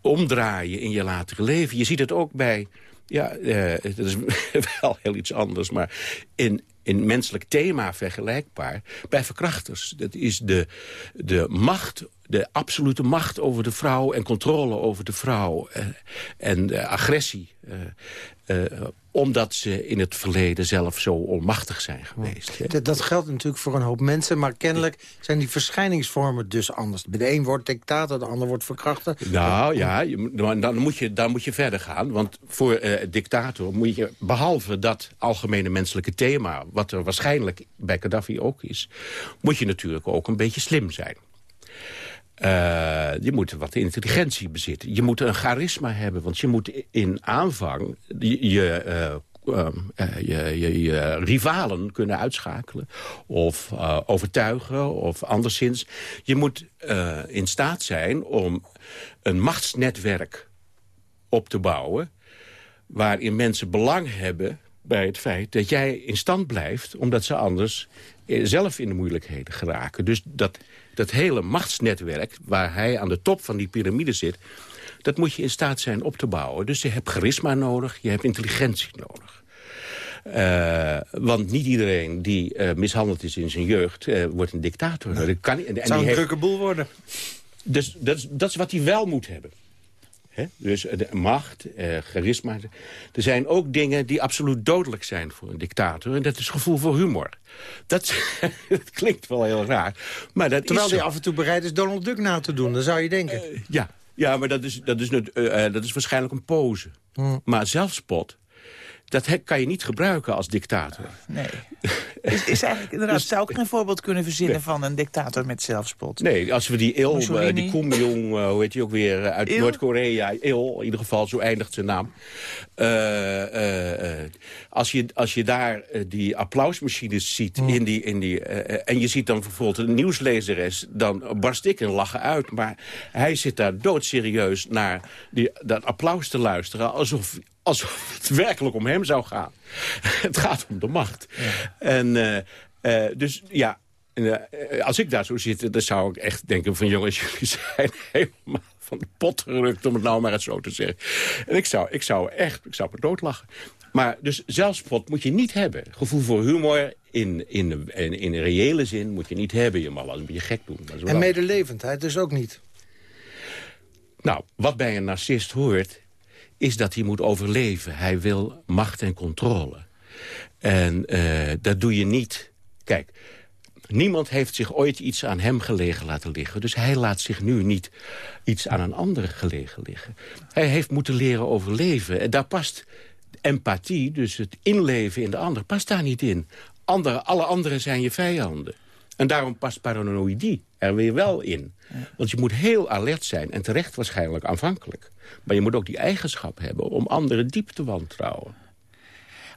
omdraaien in je latere leven. Je ziet het ook bij... Ja, uh, dat is wel heel iets anders, maar in, in menselijk thema vergelijkbaar... bij verkrachters. Dat is de, de macht de absolute macht over de vrouw en controle over de vrouw. Eh, en agressie. Uh, omdat ze in het verleden zelf zo onmachtig zijn geweest. Dat, dat geldt natuurlijk voor een hoop mensen. Maar kennelijk zijn die verschijningsvormen dus anders. De een wordt dictator, de ander wordt verkrachter. Nou ja, dan moet je, dan moet je verder gaan. Want voor dictator moet je, behalve dat algemene menselijke thema... wat er waarschijnlijk bij Gaddafi ook is... moet je natuurlijk ook een beetje slim zijn. Uh, je moet wat intelligentie bezitten. Je moet een charisma hebben, want je moet in aanvang je, je, uh, je, je, je rivalen kunnen uitschakelen of overtuigen of anderszins. Je moet in staat zijn om een machtsnetwerk op te bouwen... waarin mensen belang hebben bij het feit dat jij in stand blijft... omdat ze anders zelf in de moeilijkheden geraken. Dus dat dat hele machtsnetwerk... waar hij aan de top van die piramide zit... dat moet je in staat zijn op te bouwen. Dus je hebt charisma nodig, je hebt intelligentie nodig. Uh, want niet iedereen die uh, mishandeld is in zijn jeugd... Uh, wordt een dictator. Nee. Dat kan, en, en zou een drukke boel worden. Dus dat is, dat is wat hij wel moet hebben. Dus de macht, eh, charisma. Er zijn ook dingen die absoluut dodelijk zijn voor een dictator. En dat is gevoel voor humor. Dat, dat klinkt wel heel raar. Maar dat Terwijl hij af en toe bereid is Donald Duck na te doen. Dan zou je denken. Uh, ja. ja, maar dat is, dat, is, uh, dat is waarschijnlijk een pose. Hmm. Maar zelfspot Dat kan je niet gebruiken als dictator. Nee. Is, is eigenlijk, inderdaad, zou ik geen voorbeeld kunnen verzinnen van een dictator met zelfspot. Nee, als we die Il, eh, die Kim Jong, eh, hoe heet die ook weer, eh, uit? Noord-Korea, Il, in ieder geval, zo eindigt zijn naam. Als, je, als je daar die applausmachines ziet in die, in die, en je ziet dan bijvoorbeeld een nieuwslezeres, dan barst ik in lachen uit. Maar hij zit daar doodserieus naar die, dat applaus te luisteren, alsof, alsof het werkelijk om hem zou gaan. het gaat om de macht. En eh, eh, dus ja, en, eh, als ik daar zou zitten, dan zou ik echt denken van... jongens, jullie zijn helemaal van de pot gerukt, om het nou maar eens zo te zeggen. En ik zou, ik zou echt, ik zou me doodlachen. Maar dus zelfspot moet je niet hebben. Gevoel voor humor in, in, in, reële zin moet je niet hebben. Je mag wel een beetje gek doen. Maar zo En medelevendheid dus ook niet. Nou, wat bij een narcist hoort, is dat hij moet overleven. Hij wil macht en controle. En eh, dat doe je niet... Kijk, niemand heeft zich ooit iets aan hem gelegen laten liggen. Dus hij laat zich nu niet iets aan een andere gelegen liggen. Hij heeft moeten leren overleven. En daar past empathie, dus het inleven in de ander, past daar niet in. Andere, alle anderen zijn je vijanden. En daarom past paranoïdie er weer wel in. Want je moet heel alert zijn en terecht waarschijnlijk aanvankelijk. Maar je moet ook die eigenschap hebben om anderen diep te wantrouwen.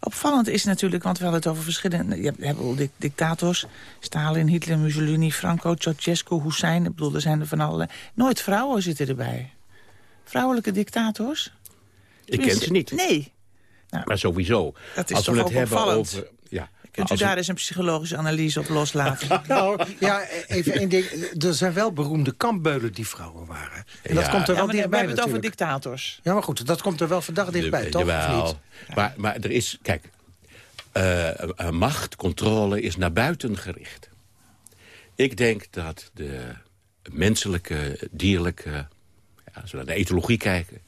Opvallend is natuurlijk, want we hadden het over verschillende... Je hebt, dic- dictators, Stalin, Hitler, Mussolini, Franco, Ceausescu, Hussein. Ik bedoel, er zijn er van alle... Nooit vrouwen zitten erbij. Vrouwelijke dictators? Ik ken ze niet. Nee. Maar sowieso. Dat is als we toch het ook hebben opvallend. over... Ja, Kunt u we- daar eens een psychologische analyse op loslaten? Nou, ja, even één ding. Er zijn wel beroemde kampbeulen die vrouwen waren. En dat Ja. komt er Ja, wel we dichtbij hebben het over dictators. Ja, maar goed, dat komt er wel vandaag dichtbij, Ja, toch? Of jawel. niet? Maar, maar er is, kijk, eh, eh, macht, controle is naar buiten gericht. Ik denk dat de menselijke, dierlijke, ja, als we naar de etologie kijken...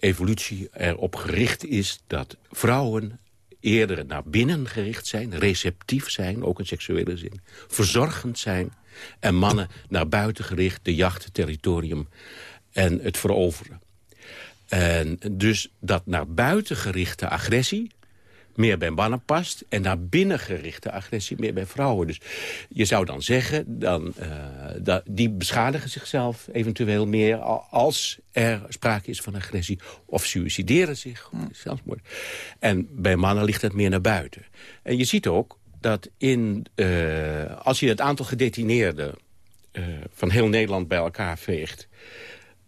evolutie erop gericht is dat vrouwen eerder naar binnen gericht zijn... receptief zijn, ook in seksuele zin, verzorgend zijn... en mannen naar buiten gericht, de jacht, het territorium en het veroveren. En dus dat naar buiten gerichte agressie meer bij mannen past... en naar binnen gerichte agressie meer bij vrouwen. Dus je zou dan zeggen, dan, eh, dat, die beschadigen zichzelf eventueel meer... al- als er sprake is van agressie, of suicideren zich, of zelfmoord. En bij mannen ligt dat meer naar buiten. En je ziet ook dat in, eh, als je het aantal gedetineerden... eh, van heel Nederland bij elkaar veegt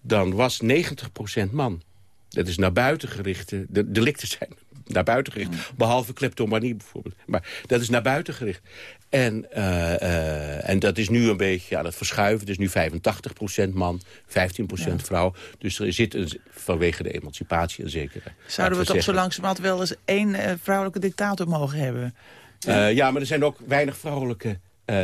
dan was 90% man. Dat is naar buiten gerichte... De delicten zijn naar buiten gericht. Behalve kleptomanie bijvoorbeeld. Maar dat is naar buiten gericht. En, eh, eh, en dat is nu een beetje aan het verschuiven. Het is nu 85% man, 15% vrouw. Dus er zit een, vanwege de emancipatie een zekere... Zouden we toch zo langzamerhand wel eens één eh, vrouwelijke dictator mogen hebben? eh, ja, maar er zijn ook weinig vrouwelijke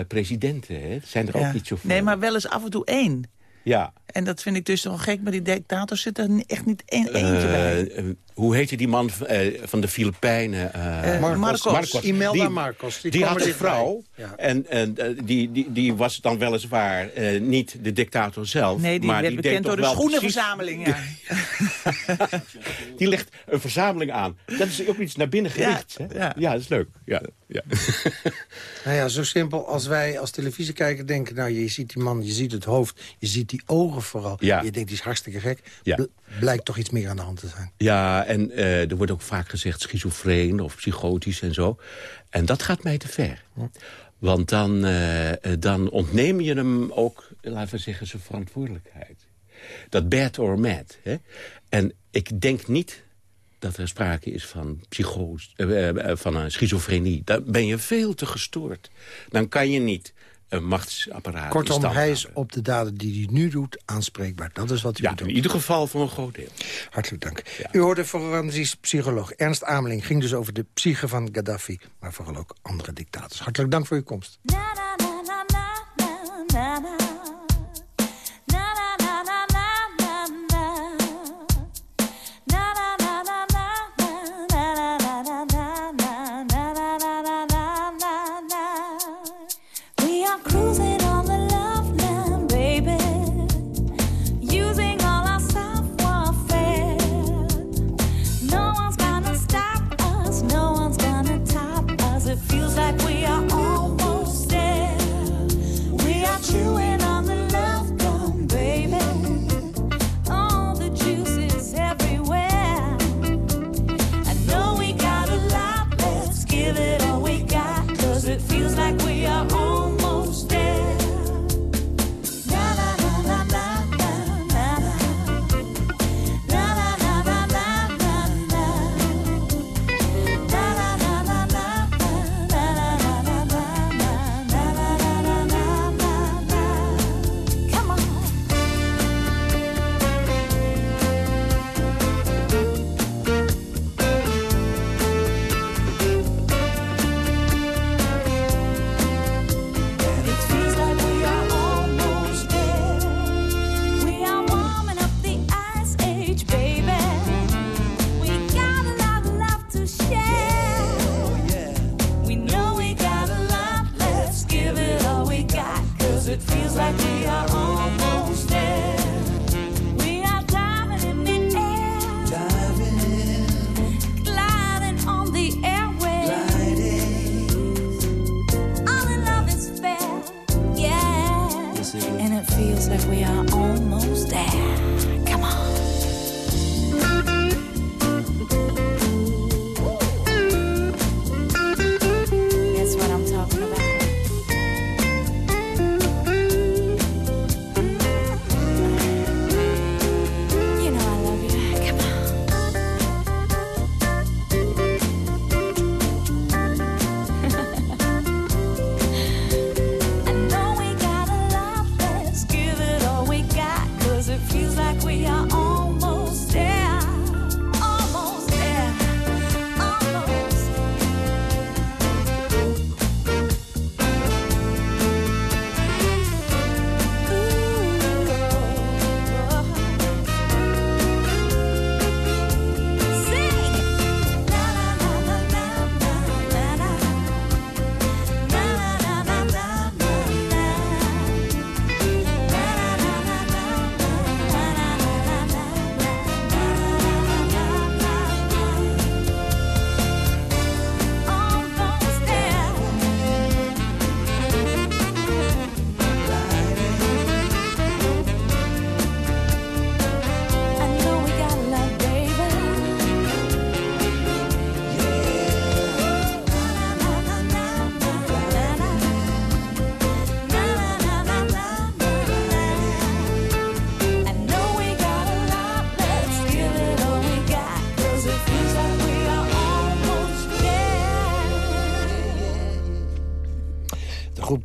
presidenten. Hè? Zijn er Ja. ook niet zoveel. Nee, maar wel eens af en toe één. Ja. En dat vind ik dus toch gek, maar die dictators zit er echt niet één eentje bij. Eh, eh, hoe heette die man eh, van de Filipijnen? eh, Eh, Marcos. Imelda Marcos, die Die, kwam had er een vrouw. Ja. En, en eh, die, die, die was dan weliswaar eh, niet de dictator zelf. Nee, die maar werd die bekend deed door de schoenenverzameling. Ja. Die legt een verzameling aan. Dat is ook iets naar binnen gericht. Ja, hè? ja. ja dat is leuk. Ja, ja. Nou ja, zo simpel als wij als televisiekijker denken... nou, je ziet die man, je ziet het hoofd, je ziet die ogen vooral. Ja. Je denkt, die is hartstikke gek. Ja. Bl- blijkt toch iets meer aan de hand te zijn. Ja, en eh, er wordt ook vaak gezegd schizofreen of psychotisch en zo. En dat gaat mij te ver. Want dan, eh, dan ontneem je hem ook, laten we zeggen, zijn verantwoordelijkheid. Dat bad or mad. Hè? En ik denk niet dat er sprake is van, psychose, van een schizofrenie. Dan ben je veel te gestoord. Dan kan je niet een machtsapparaat in Kortom, stand hij is op de daden die hij nu doet aanspreekbaar. Dat is wat u Ja, in ieder geval voor een groot deel. Hartelijk dank. U hoorde forensisch psycholoog Ernst Ameling. Ging dus over de psyche van Gaddafi, maar vooral ook andere dictators. Hartelijk dank voor uw komst. Na na na na na na na na. Na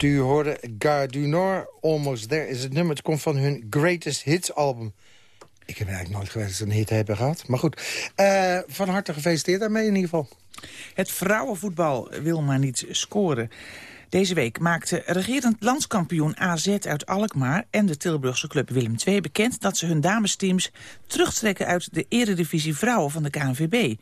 u hoorde, Gare du Nord, Almost There, is het nummer. Het komt van hun Greatest Hits album. Ik heb eigenlijk nooit geweten dat ze een hit hebben gehad. Maar goed, eh, van harte gefeliciteerd daarmee in ieder geval. Het vrouwenvoetbal wil maar niet scoren. Deze week maakte regerend landskampioen AZ uit Alkmaar... en de Tilburgse club Willem II bekend dat ze hun damesteams... terugtrekken uit de eredivisie vrouwen van de KNVB.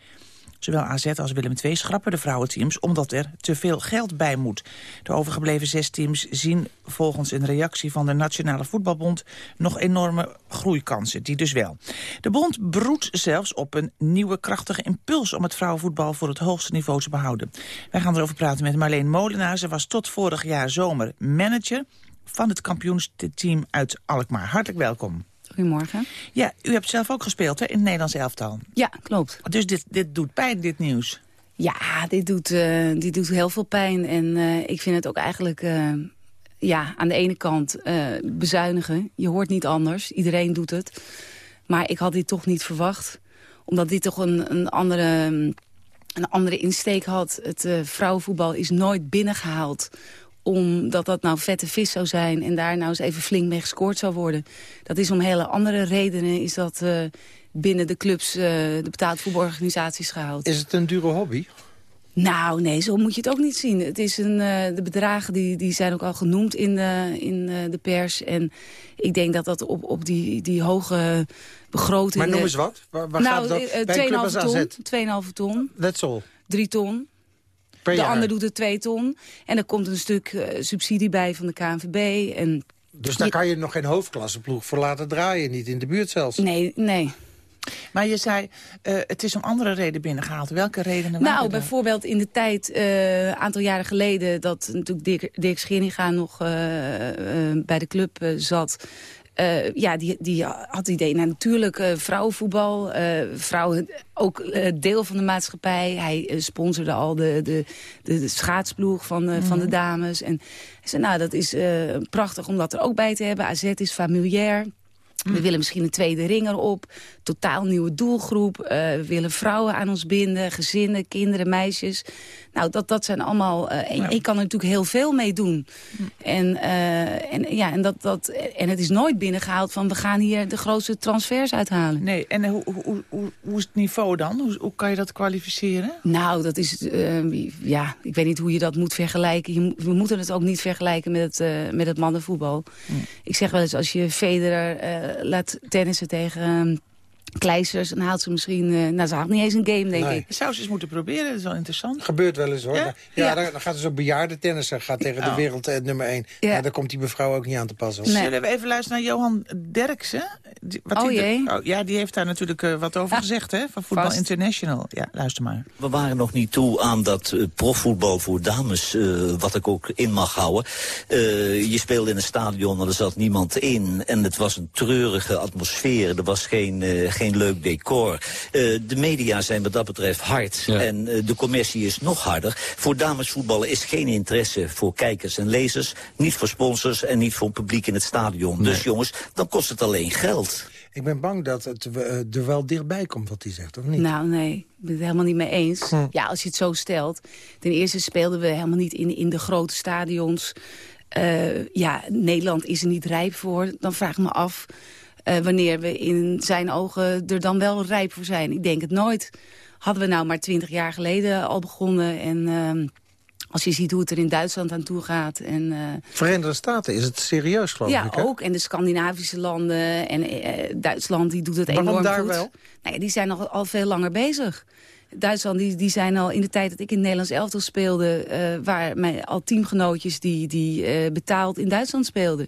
Zowel AZ als Willem II schrappen de vrouwenteams omdat er te veel geld bij moet. De overgebleven zes teams zien volgens een reactie van de Nationale Voetbalbond nog enorme groeikansen, die dus wel. De bond broedt zelfs op een nieuwe krachtige impuls om het vrouwenvoetbal voor het hoogste niveau te behouden. Wij gaan erover praten met Marleen Molenaar. Ze was tot vorig jaar zomer manager van het kampioensteam uit Alkmaar. Hartelijk welkom. Goedemorgen. Ja, u hebt zelf ook gespeeld hè, in het Nederlands elftal. Ja, klopt. Dus dit, dit doet pijn, dit nieuws. Ja, dit doet, eh, dit doet heel veel pijn. En eh, ik vind het ook eigenlijk eh, ja, aan de ene kant bezuinigen. Je hoort niet anders. Iedereen doet het. Maar ik had dit toch niet verwacht. Omdat dit toch een, een, andere, een andere insteek had. Het vrouwenvoetbal is nooit binnengehaald omdat dat nou vette vis zou zijn... en daar nou eens even flink mee gescoord zou worden. Dat is om hele andere redenen is dat eh, binnen de clubs... eh, de betaald voetbalorganisaties gehaald. Is het een dure hobby? Nou, nee, zo moet je het ook niet zien. Het is een, eh, de bedragen die, die zijn ook al genoemd in, de, in de pers. En ik denk dat dat op, op die, die hoge begrotingen... Maar noem eens wat. Waar, waar gaat Nou, het dan? Bij een club 2,5 als AZ? ton, 2,5 ton, That's all. 3 ton. Per de jaar. ander doet er 2 ton. En er komt een stuk eh, subsidie bij van de KNVB. En Dus daar Je- kan je nog geen hoofdklasseploeg voor laten draaien. Niet in de buurt zelfs. nee, nee. Maar je zei, eh, het is om andere redenen binnengehaald. Welke redenen waren Nou, bijvoorbeeld in de tijd, eh, een aantal jaren geleden... dat natuurlijk Dirk, Dirk Scheringa nog eh, eh, bij de club zat... Eh, ja, die, die had het idee, nou, natuurlijk eh, vrouwenvoetbal, eh, vrouwen ook deel van de maatschappij. Hij sponsorde al de, de, de, de schaatsploeg van, van de dames. En hij zei, nou, dat is prachtig om dat er ook bij te hebben. AZ is familiair. We willen misschien een tweede ring erop. Totaal nieuwe doelgroep. Eh, we willen vrouwen aan ons binden. Gezinnen, kinderen, meisjes. Nou, dat, dat zijn allemaal... en je kan er natuurlijk heel veel mee doen. En, eh, en, ja, en, dat, dat, en het is nooit binnengehaald van... we gaan hier de grootste transfers uithalen. Nee, en hoe, hoe, hoe, hoe- hoe is het niveau dan? Hoe, hoe kan je dat kwalificeren? Nou, dat is... ja, ik weet niet hoe je dat moet vergelijken. Je, we moeten het ook niet vergelijken met het, met het mannenvoetbal. Ik zeg wel eens, als je Federer laat tennissen tegen... Kleisters, dan haalt ze misschien... eh, nou, ze haalt niet eens een game, denk Nee. ik. Zou ze eens moeten proberen, dat is wel interessant. Gebeurt wel eens hoor. Ja? Maar- Ja, Ja. Dan, dan gaat er zo'n bejaarde tennisser gaat tegen de Oh. wereld eh, nummer 1. Ja. Daar komt die mevrouw ook niet aan te passen. Nee. Zullen we even luisteren naar Johan Derksen? Die- Wat Oh die- jee. oh, ja, die heeft daar natuurlijk eh, wat over gezegd, hè? Van Voetbal Vast. International. Ja, luister maar. We waren nog niet toe aan dat profvoetbal voor dames, eh, wat ik ook in mag houden. Eh, je speelde in een stadion en er zat niemand in. En het was een treurige atmosfeer. Er was geen, eh, geen leuk decor. Eh, de media zijn wat dat betreft hard. En eh, de commercie is nog harder. Voor damesvoetballen is geen interesse voor kijkers en lezers. Niet voor sponsors en niet voor publiek in het stadion. Dus jongens, dan kost het alleen geld. Ik ben bang dat het eh, er wel dichtbij komt wat hij zegt, of niet? Nou, nee, ik ben het helemaal niet mee eens. Hm. Ja, als je het zo stelt. Ten eerste speelden we helemaal niet in, in de grote stadions. Eh, ja, Nederland is er niet rijp voor. Dan vraag ik me af eh, wanneer we in zijn ogen er dan wel rijp voor zijn. Ik denk het nooit. Hadden we nou maar twintig jaar geleden al begonnen. En ehm, als je ziet hoe het er in Duitsland aan toe gaat. En, eh, Verenigde Staten is het serieus, geloof ja, ik. hè? ook. En de Scandinavische landen en eh, Duitsland, die doet het Waarom enorm daar goed. wel? Nou ja, die zijn nog al veel langer bezig. Duitsland, die, die zijn al in de tijd dat ik in het Nederlands elftal speelde... eh, waar mijn, al teamgenootjes die, die eh, betaald in Duitsland speelden.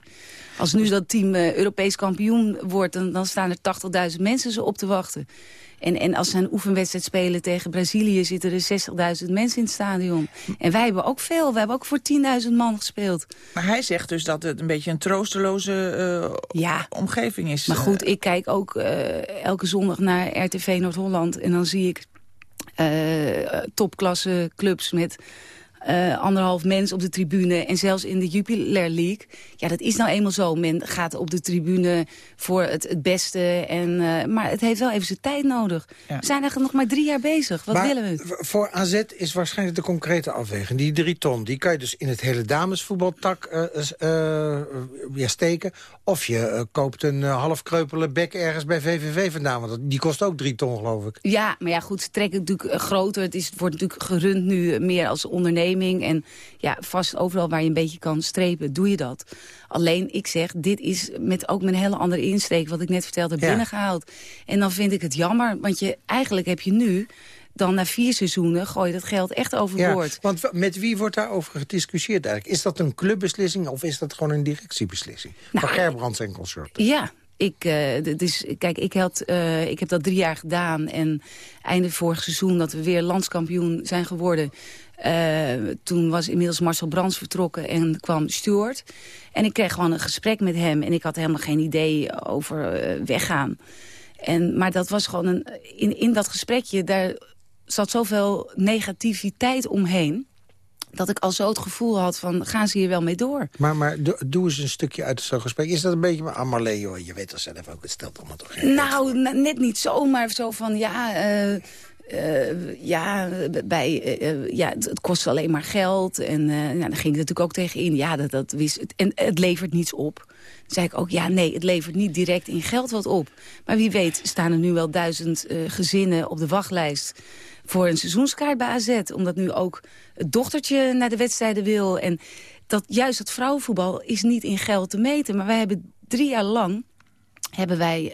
Als nu dat team eh, Europees kampioen wordt... dan, dan staan er 80.000 mensen ze op te wachten. En, en als ze een oefenwedstrijd spelen tegen Brazilië... zitten er 60.000 mensen in het stadion. En wij hebben ook veel. We hebben ook voor 10.000 man gespeeld. Maar hij zegt dus dat het een beetje een troosteloze Ja. omgeving is. Maar goed, ik kijk ook elke zondag naar RTV Noord-Holland. En dan zie ik topklasse clubs met eh, anderhalf mens op de tribune. En zelfs in de Jupiler League. Ja, dat is nou eenmaal zo. Men gaat op de tribune voor het, het beste. En, eh, maar het heeft wel even zijn tijd nodig. Ja. We zijn eigenlijk nog maar drie jaar bezig. Wat maar willen we? voor AZ is waarschijnlijk de concrete afweging. Die drie ton, die kan je dus in het hele damesvoetbaltak eh, weer steken. Of je koopt een eh, half kreupele bek ergens bij VVV vandaan. Want die kost ook drie ton, geloof ik. Ja, maar ja, goed, ze trekken natuurlijk groter. Het, is, wordt natuurlijk gerund nu meer als En ja, vast overal waar je een beetje kan strepen, doe je dat. Alleen, ik zeg, dit is met ook mijn hele andere insteek... wat ik net vertelde, Ja. binnengehaald. En dan vind ik het jammer, want je, eigenlijk heb je nu... dan na vier seizoenen gooi je dat geld echt overboord. want w- met wie wordt daarover gediscussieerd eigenlijk? Is dat een clubbeslissing of is dat gewoon een directiebeslissing? Nou, van Gerbrands en consort. Ja, ik, d- dus, kijk, ik, had, eh, ik heb dat drie jaar gedaan. En einde vorig seizoen dat we weer landskampioen zijn geworden... eh, toen was inmiddels Marcel Brands vertrokken en kwam Stuart. En ik kreeg gewoon een gesprek met hem. En ik had helemaal geen idee over eh, weggaan. En, maar dat was gewoon een... In, in dat gesprekje, daar zat zoveel negativiteit omheen... dat ik al zo het gevoel had van, gaan ze hier wel mee door? Maar, maar do- doe eens een stukje uit zo'n gesprek. Is dat een beetje... Ah, Marlee, joh, je weet dat zelf ook. Het stelt allemaal toch geen Nou, net niet zo, maar zo van ja. eh, eh, ja, bij, eh, eh, ja, het, kost alleen maar geld. En eh, nou, daar ging ik natuurlijk ook tegen in. Ja, dat, dat wist. En het levert niets op. Toen zei ik ook, ja, nee, het levert niet direct in geld wat op. Maar wie weet staan er nu wel duizend gezinnen op de wachtlijst voor een seizoenskaart bij AZ. Omdat nu ook het dochtertje naar de wedstrijden wil. En dat, juist het vrouwenvoetbal is niet in geld te meten. Maar wij hebben drie jaar lang hebben wij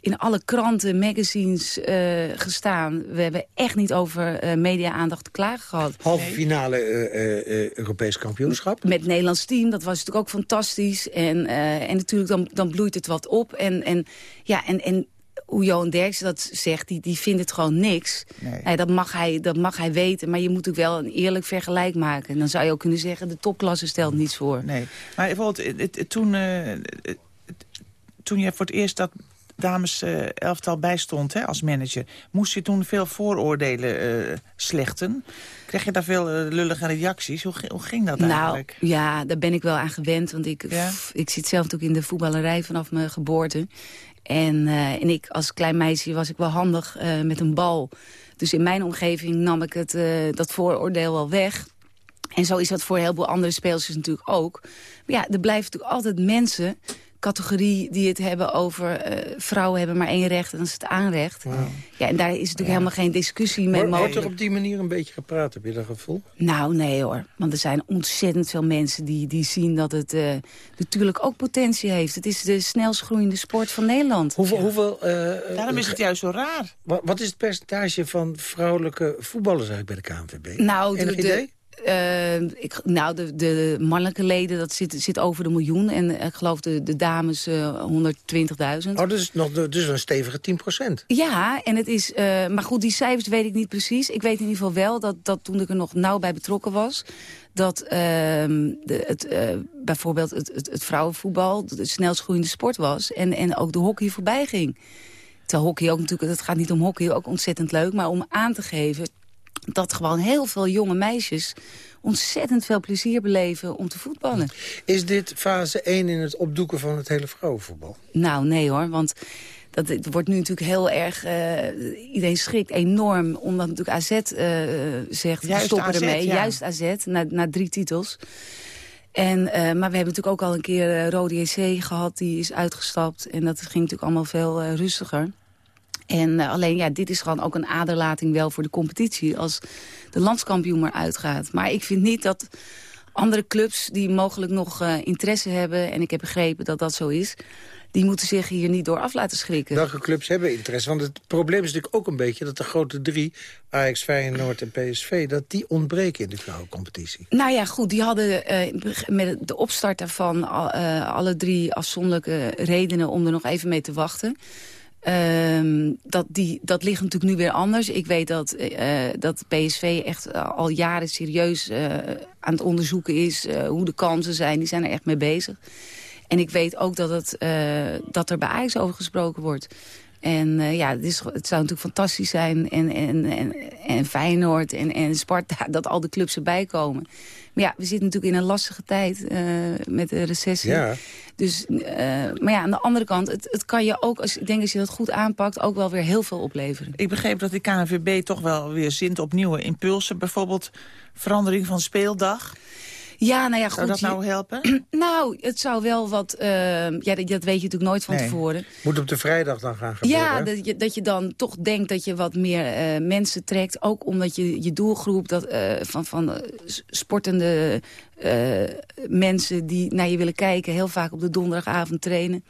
in alle kranten, magazines eh, gestaan. We hebben echt niet over eh, media-aandacht te klagen gehad. Halve finale eh, eh, eh, Europees kampioenschap. Met het Nederlands team, dat was natuurlijk ook fantastisch. En, eh, en natuurlijk, dan, dan bloeit het wat op. En, en, ja, en, en hoe Johan Derksen dat zegt, die, die vindt het gewoon niks. Nee. Dat, mag hij, dat mag hij weten, maar je moet ook wel een eerlijk vergelijk maken. En dan zou je ook kunnen zeggen, de topklasse stelt niets voor. Nee, maar bijvoorbeeld toen, eh, toen je voor het eerst dat dames eh, elftal bijstond hè, als manager... moest je toen veel vooroordelen eh, slechten? Kreeg je daar veel eh, lullige reacties? Hoe, gi- hoe ging dat Nou, eigenlijk? ja, daar ben ik wel aan gewend. Want ik, Ja? pff, ik zit zelf natuurlijk in de voetballerij vanaf mijn geboorte. En, en ik als klein meisje was ik wel handig met een bal. Dus in mijn omgeving nam ik het, dat vooroordeel wel weg. En zo is dat voor een heleboel andere speelsters natuurlijk ook. Maar ja, er blijven natuurlijk altijd mensen, categorie, die het hebben over... eh, vrouwen hebben maar één recht en dat is het aanrecht. Ja, en daar is natuurlijk helemaal geen discussie mee Wordt wordt mogelijk. er op die manier een beetje gepraat, heb je dat gevoel? Nou, nee hoor. Want er zijn ontzettend veel mensen die, die zien dat het eh, natuurlijk ook potentie heeft. Het is de snelst groeiende sport van Nederland. Hoeveel, hoeveel, eh, Daarom is het juist zo raar. wa- wat is het percentage van vrouwelijke voetballers eigenlijk bij de KNVB? Nou, Enig de, idee? Eh, ik, nou de, de mannelijke leden, dat zit, zit over de miljoen. En eh, ik geloof de, de dames eh 120.000. Oh, dus, nog, dus een stevige 10 procent. Ja, en het is, eh, maar goed, die cijfers weet ik niet precies. Ik weet in ieder geval wel dat, dat toen ik er nog nauw bij betrokken was... dat ehm, de, het, eh, bijvoorbeeld het, het, het vrouwenvoetbal de snelst groeiende sport was... En, en ook de hockey voorbij ging. Terwijl hockey ook natuurlijk, het gaat niet om hockey, ook ontzettend leuk... maar om aan te geven dat gewoon heel veel jonge meisjes... ontzettend veel plezier beleven om te voetballen. Is dit fase 1 in het opdoeken van het hele vrouwenvoetbal? Nou, nee hoor, want dat, het wordt nu natuurlijk heel erg... eh, iedereen schrikt enorm, omdat natuurlijk AZ eh, zegt... Juist stoppen AZ, ermee, ja. juist AZ, na, na drie titels. En, eh, maar we hebben natuurlijk ook al een keer Rode JC gehad, die is uitgestapt. En dat ging natuurlijk allemaal veel rustiger. En eh, alleen, ja, dit is gewoon ook een aderlating wel voor de competitie... als de landskampioen maar uitgaat. Maar ik vind niet dat andere clubs die mogelijk nog eh, interesse hebben... en ik heb begrepen dat dat zo is... die moeten zich hier niet door af laten schrikken. Welke clubs hebben interesse? Want het probleem is natuurlijk ook een beetje dat de grote drie... Ajax, Feyenoord en PSV, dat die ontbreken in de vrouwencompetitie. Nou ja, goed, die hadden eh, met de opstart daarvan... al- alle drie afzonderlijke redenen om er nog even mee te wachten... Ehm, dat, die, dat ligt natuurlijk nu weer anders. Ik weet dat, eh, dat PSV echt eh, al jaren serieus eh, aan het onderzoeken is... hoe de kansen zijn. Die zijn er echt mee bezig. En ik weet ook dat, het, dat er bij Ajax over gesproken wordt. En eh, ja, het, is, het zou natuurlijk fantastisch zijn. En, en, en, en Feyenoord en, en Sparta, dat al de clubs erbij komen. Maar ja, we zitten natuurlijk in een lastige tijd eh, met de recessie. Ja. Dus, eh, maar ja, aan de andere kant, het, het kan je ook, als, ik denk als je dat goed aanpakt, ook wel weer heel veel opleveren. Ik begreep dat de KNVB toch wel weer zint op nieuwe impulsen. Bijvoorbeeld verandering van speeldag. Ja, nou ja, Zou goed. dat je- nou helpen? Nou, het zou wel wat... eh, ja, dat, dat weet je natuurlijk nooit van Nee. tevoren. Moet op de vrijdag dan gaan gebeuren. Ja, dat je, dat je dan toch denkt dat je wat meer eh, mensen trekt. Ook omdat je je doelgroep dat, eh, van, van eh, sportende eh, mensen die naar je willen kijken... heel vaak op de donderdagavond trainen.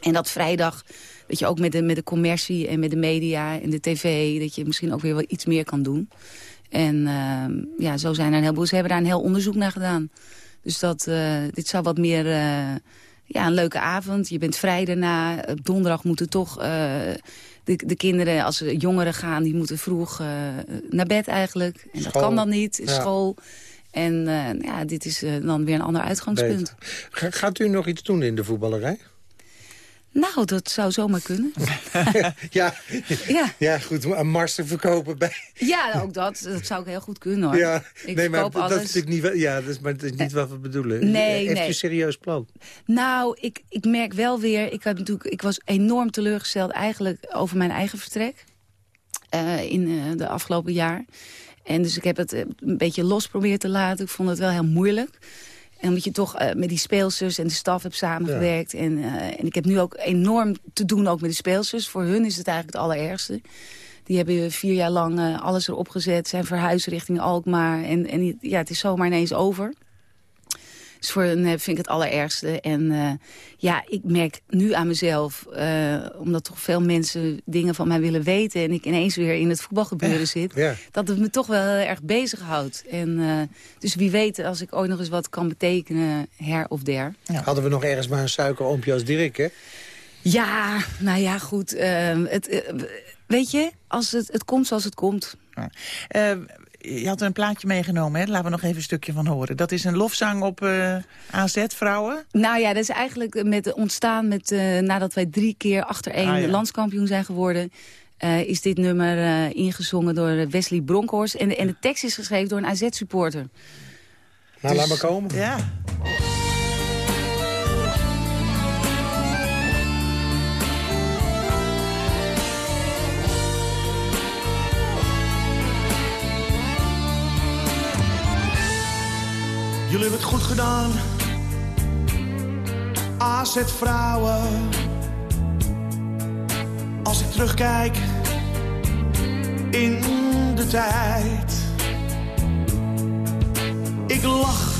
En dat vrijdag, dat je ook met de, met de commercie en met de media en de tv... dat je misschien ook weer wat iets meer kan doen. En ehm, ja, zo zijn er een heleboel. Ze hebben daar een heel onderzoek naar gedaan. Dus dat, eh, dit zou wat meer... eh, ja, een leuke avond. Je bent vrij daarna. Op donderdag moeten toch eh, de, de kinderen, als ze jongeren gaan... die moeten vroeg naar bed eigenlijk. En dat kan dan niet, Ja. school. En ja, dit is dan weer een ander uitgangspunt. Beter. Gaat u nog iets doen in de voetballerij? Nou, dat zou zomaar kunnen. ja, ja. ja, goed. Een mars te verkopen bij... ja, ook dat. Dat zou ik heel goed kunnen hoor. Ja, ik nee, maar verkoop dat is alles. natuurlijk niet, ja, dat is, maar dat is niet wat we bedoelen. Nee, Heeft nee. een serieus plan? Nou, ik, ik merk wel weer... Ik, had natuurlijk, ik was enorm teleurgesteld eigenlijk over mijn eigen vertrek. eh, in eh, de afgelopen jaar. En dus ik heb het eh, een beetje los proberen te laten. Ik vond het wel heel moeilijk. En omdat je toch eh, met die speelsters en de staf hebt samengewerkt. En, eh, en ik heb nu ook enorm te doen ook met de speelsters. Voor hun is het eigenlijk het allerergste. Die hebben vier jaar lang eh, alles erop gezet. Zijn verhuisd richting Alkmaar. En, en ja, het is zomaar ineens over. Dus voor hen eh, vind ik het allerergste. En eh, ja, ik merk nu aan mezelf, eh, omdat toch veel mensen dingen van mij willen weten... en ik ineens weer in het voetbalgebeuren zit, Ja. dat het me toch wel heel erg bezighoudt. En, eh, dus wie weet, als ik ooit nog eens wat kan betekenen, her of der. Hadden we nog ergens maar een suikeroompje als Dirk, hè? Ja, nou ja, goed. het, weet je, als het, het komt zoals het komt. Eh, je had een plaatje meegenomen, hè? laten we nog even een stukje van horen. Dat is een lofzang op eh, AZ-vrouwen. Nou ja, dat is eigenlijk met, ontstaan met, eh, nadat wij drie keer achter één Ah, ja. landskampioen zijn geworden. eh, is dit nummer eh, ingezongen door Wesley Bronkhorst. En de, en de tekst is geschreven door een AZ-supporter. Nou, Dus- laat maar komen. Ja. Jullie hebben het goed gedaan. AZ vrouwen. Als ik terugkijk in de tijd. Ik lach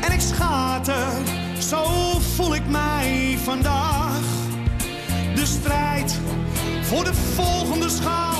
en ik schater. Zo voel ik mij vandaag. De strijd voor de volgende schaal.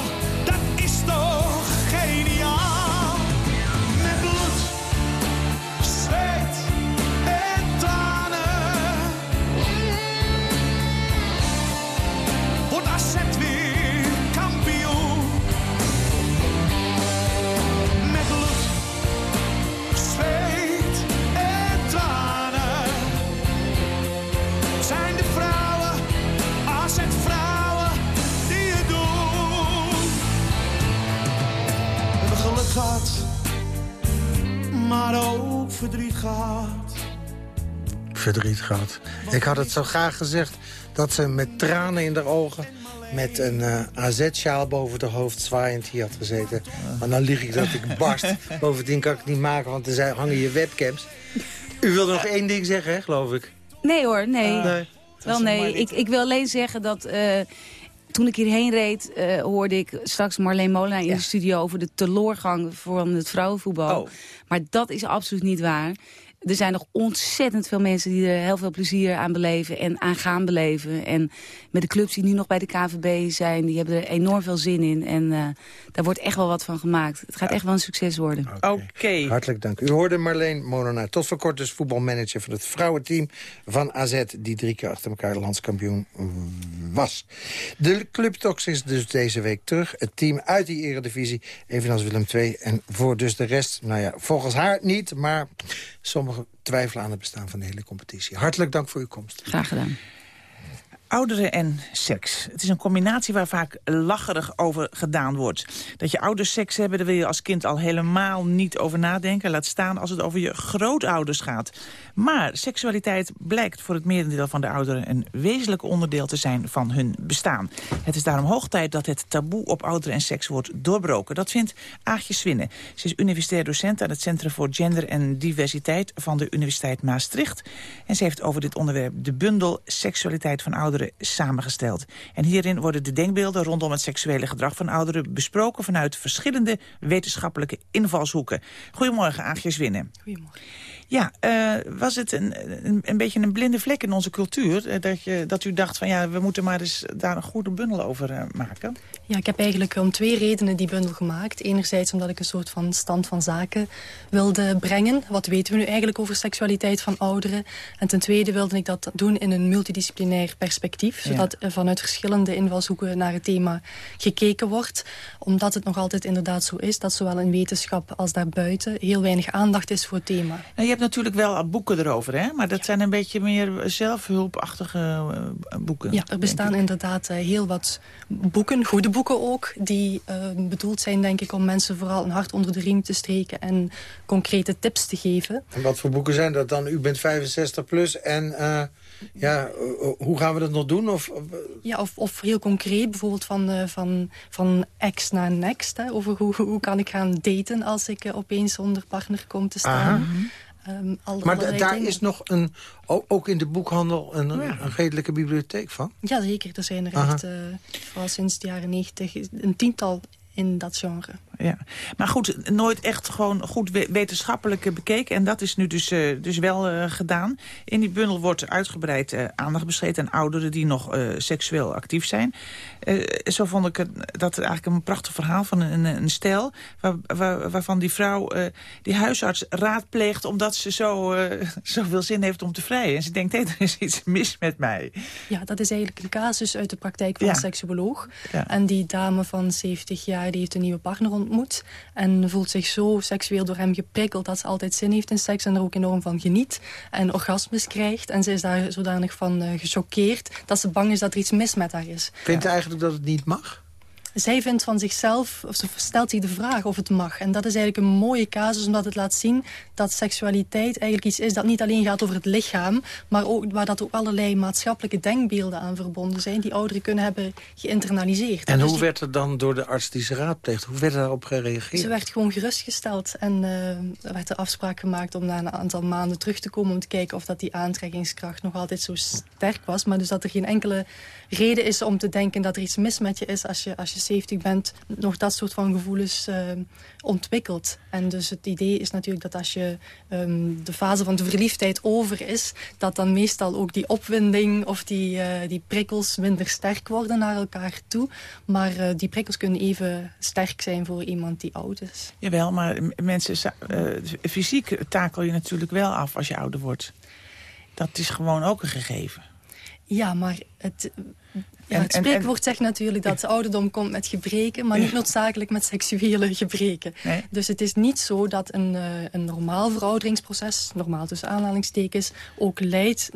Maar ook verdriet gehad. Verdriet gehad. Ik had het zo graag gezegd dat ze met tranen in de ogen... met een eh, AZ-sjaal boven de hoofd zwaaiend hier had gezeten. Maar dan lieg ik dat ik barst. Bovendien kan ik het niet maken, want er zijn, hangen je webcams. U wilde nog één ding zeggen, hè, geloof ik? Nee hoor, nee. Nee. Wel nee, ik, ik wil alleen zeggen dat... eh, toen ik hierheen reed, eh, hoorde ik straks Marleen Molenaar in de studio... over de teloorgang van het vrouwenvoetbal. Oh. Maar dat is absoluut niet waar. Er zijn nog ontzettend veel mensen die er heel veel plezier aan beleven... en aan gaan beleven. En met de clubs die nu nog bij de KVB zijn... die hebben er enorm veel zin in. En eh, daar wordt echt wel wat van gemaakt. Het gaat echt wel een succes worden. Oké. Hartelijk dank. U hoorde Marleen Molenaar. Tot voor kort dus voetbalmanager van het vrouwenteam van AZ... die drie keer achter elkaar landskampioen was. De Club Tox is dus deze week terug. Het team uit die eredivisie, evenals Willem II. En voor dus de rest, nou ja, volgens haar niet... maar sommigen twijfelen aan het bestaan van de hele competitie. Hartelijk dank voor uw komst. Graag gedaan. Ouderen en seks. Het is een combinatie waar vaak lacherig over gedaan wordt. Dat je ouders seks hebben, daar wil je als kind al helemaal niet over nadenken. Laat staan als het over je grootouders gaat. Maar seksualiteit blijkt voor het merendeel van de ouderen... een wezenlijk onderdeel te zijn van hun bestaan. Het is daarom hoog tijd dat het taboe op ouderen en seks wordt doorbroken. Dat vindt Aagje Swinnen. Ze is universitair docent aan het Centrum voor Gender en Diversiteit... van de Universiteit Maastricht. En ze heeft over dit onderwerp de bundel Seksualiteit van Ouderen samengesteld. En hierin worden de denkbeelden rondom het seksuele gedrag van ouderen besproken vanuit verschillende wetenschappelijke invalshoeken. Goedemorgen, Aagjes Winnen. Goedemorgen. Ja, eh, was het een, een, een, beetje een blinde vlek in onze cultuur... eh, dat, je, dat u dacht van ja, we moeten maar eens daar een goede bundel over eh, maken? Ja, ik heb eigenlijk om twee redenen die bundel gemaakt. Enerzijds omdat ik een soort van stand van zaken wilde brengen. Wat weten we nu eigenlijk over seksualiteit van ouderen? En ten tweede wilde ik dat doen in een multidisciplinair perspectief. Zodat vanuit verschillende invalshoeken naar het thema gekeken wordt. Omdat het nog altijd inderdaad zo is dat zowel in wetenschap als daarbuiten... heel weinig aandacht is voor het thema. Nou, hebt natuurlijk wel boeken erover, hè? Maar dat zijn een beetje meer zelfhulpachtige eh, boeken. Ja, er bestaan inderdaad uh, heel wat boeken, goede boeken ook... die uh, bedoeld zijn, denk ik, om mensen vooral een hart onder de riem te streken... en concrete tips te geven. En wat voor boeken zijn dat dan? U bent 65 plus en uh, ja, hoe gaan we dat nog doen? Of, ja, of, of heel concreet, bijvoorbeeld van, uh, van, van ex naar next. Hè, over hoe, hoe kan ik gaan daten als ik uh, opeens zonder partner kom te staan. Um, al, maar daar dingen. is nog een, ook in de boekhandel een, ja. een redelijke bibliotheek van? Ja, zeker. Er zijn er Aha. echt, uh, vooral sinds de jaren negentig, een tiental in dat genre. Ja. Maar goed, nooit echt gewoon goed wetenschappelijk bekeken. En dat is nu dus, uh, dus wel uh, gedaan. In die bundel wordt uitgebreid uh, aandacht besteed aan ouderen die nog seksueel actief zijn. zo vond ik het, dat eigenlijk een prachtig verhaal van een, een stijl... Waar, waar, waarvan die vrouw die huisarts raadpleegt... omdat ze zo, zoveel zin heeft om te vrijen. En ze denkt, hé, er is iets mis met mij. Ja, dat is eigenlijk een casus uit de praktijk van ja. een seksuoloog. Ja. En die dame van 70 jaar die heeft een nieuwe partner ontmoet... en voelt zich zo seksueel door hem geprikkeld... dat ze altijd zin heeft in seks en er ook enorm van geniet... en orgasmes krijgt. En ze is daar zodanig van uh, gechoqueerd... dat ze bang is dat er iets mis met haar is. Vindt ja. eigenlijk dat het niet mag? Zij vindt van zichzelf, of ze stelt zich de vraag of het mag. En dat is eigenlijk een mooie casus, omdat het laat zien dat seksualiteit eigenlijk iets is dat niet alleen gaat over het lichaam, maar ook, waar dat ook allerlei maatschappelijke denkbeelden aan verbonden zijn, die ouderen kunnen hebben geïnternaliseerd. En dus hoe werd er dan door de arts die ze raadpleegt, hoe werd daarop gereageerd? Ze werd gewoon gerustgesteld en uh, er werd de afspraak gemaakt om na een aantal maanden terug te komen om te kijken of dat die aantrekkingskracht nog altijd zo sterk was. Maar dus dat er geen enkele reden is om te denken dat er iets mis met je is als je, als je 70 bent, nog dat soort van gevoelens uh, ontwikkelt. En dus het idee is natuurlijk dat als je um, de fase van de verliefdheid over is, dat dan meestal ook die opwinding of die, uh, die prikkels minder sterk worden naar elkaar toe. Maar uh, die prikkels kunnen even sterk zijn voor iemand die oud is. Jawel, maar mensen, fysiek takel je natuurlijk wel af als je ouder wordt. Dat is gewoon ook een gegeven. Ja, maar het, ja, het spreekwoord zegt natuurlijk dat de ouderdom komt met gebreken... maar niet noodzakelijk met seksuele gebreken. Nee. Dus het is niet zo dat een, uh, een normaal verouderingsproces... normaal tussen aanhalingstekens, ook leidt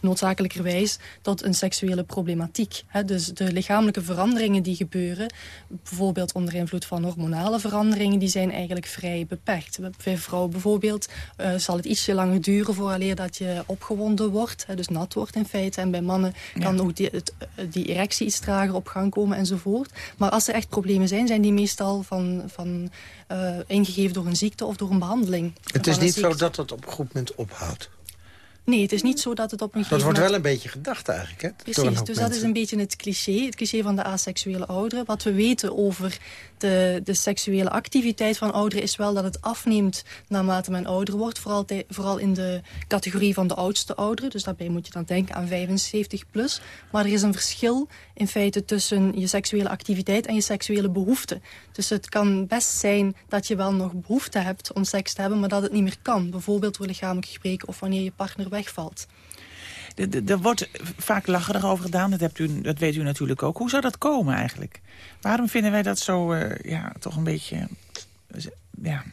noodzakelijkerwijs tot een seksuele problematiek. Dus de lichamelijke veranderingen die gebeuren... bijvoorbeeld onder invloed van hormonale veranderingen... die zijn eigenlijk vrij beperkt. Bij vrouwen bijvoorbeeld uh, zal het ietsje langer duren... vooraleer dat je opgewonden wordt, dus nat wordt in feite. En bij mannen kan ja. ook die, het, die erectie iets trager op gang komen enzovoort. Maar als er echt problemen zijn, zijn die meestal van, van, uh, ingegeven door een ziekte of door een behandeling. Het is niet zo dat het op een goed moment ophoudt. Nee, het is niet zo dat het op een gegeven Dat wordt wel een beetje gedacht eigenlijk, hè? Precies, dus dat is een beetje het cliché. Het cliché van de aseksuele ouderen. Wat we weten over de, de seksuele activiteit van ouderen... is wel dat het afneemt naarmate men ouder wordt. Vooral, te, vooral in de categorie van de oudste ouderen. Dus daarbij moet je dan denken aan 75 plus. Maar er is een verschil in feite tussen je seksuele activiteit en je seksuele behoefte. Dus het kan best zijn dat je wel nog behoefte hebt om seks te hebben... maar dat het niet meer kan. Bijvoorbeeld door lichamelijk gebreken of wanneer je partner wegvalt. Er wordt vaak lacherig over gedaan, dat, hebt u, dat weet u natuurlijk ook. Hoe zou dat komen eigenlijk? Waarom vinden wij dat zo, uh, ja, toch een beetje, ja,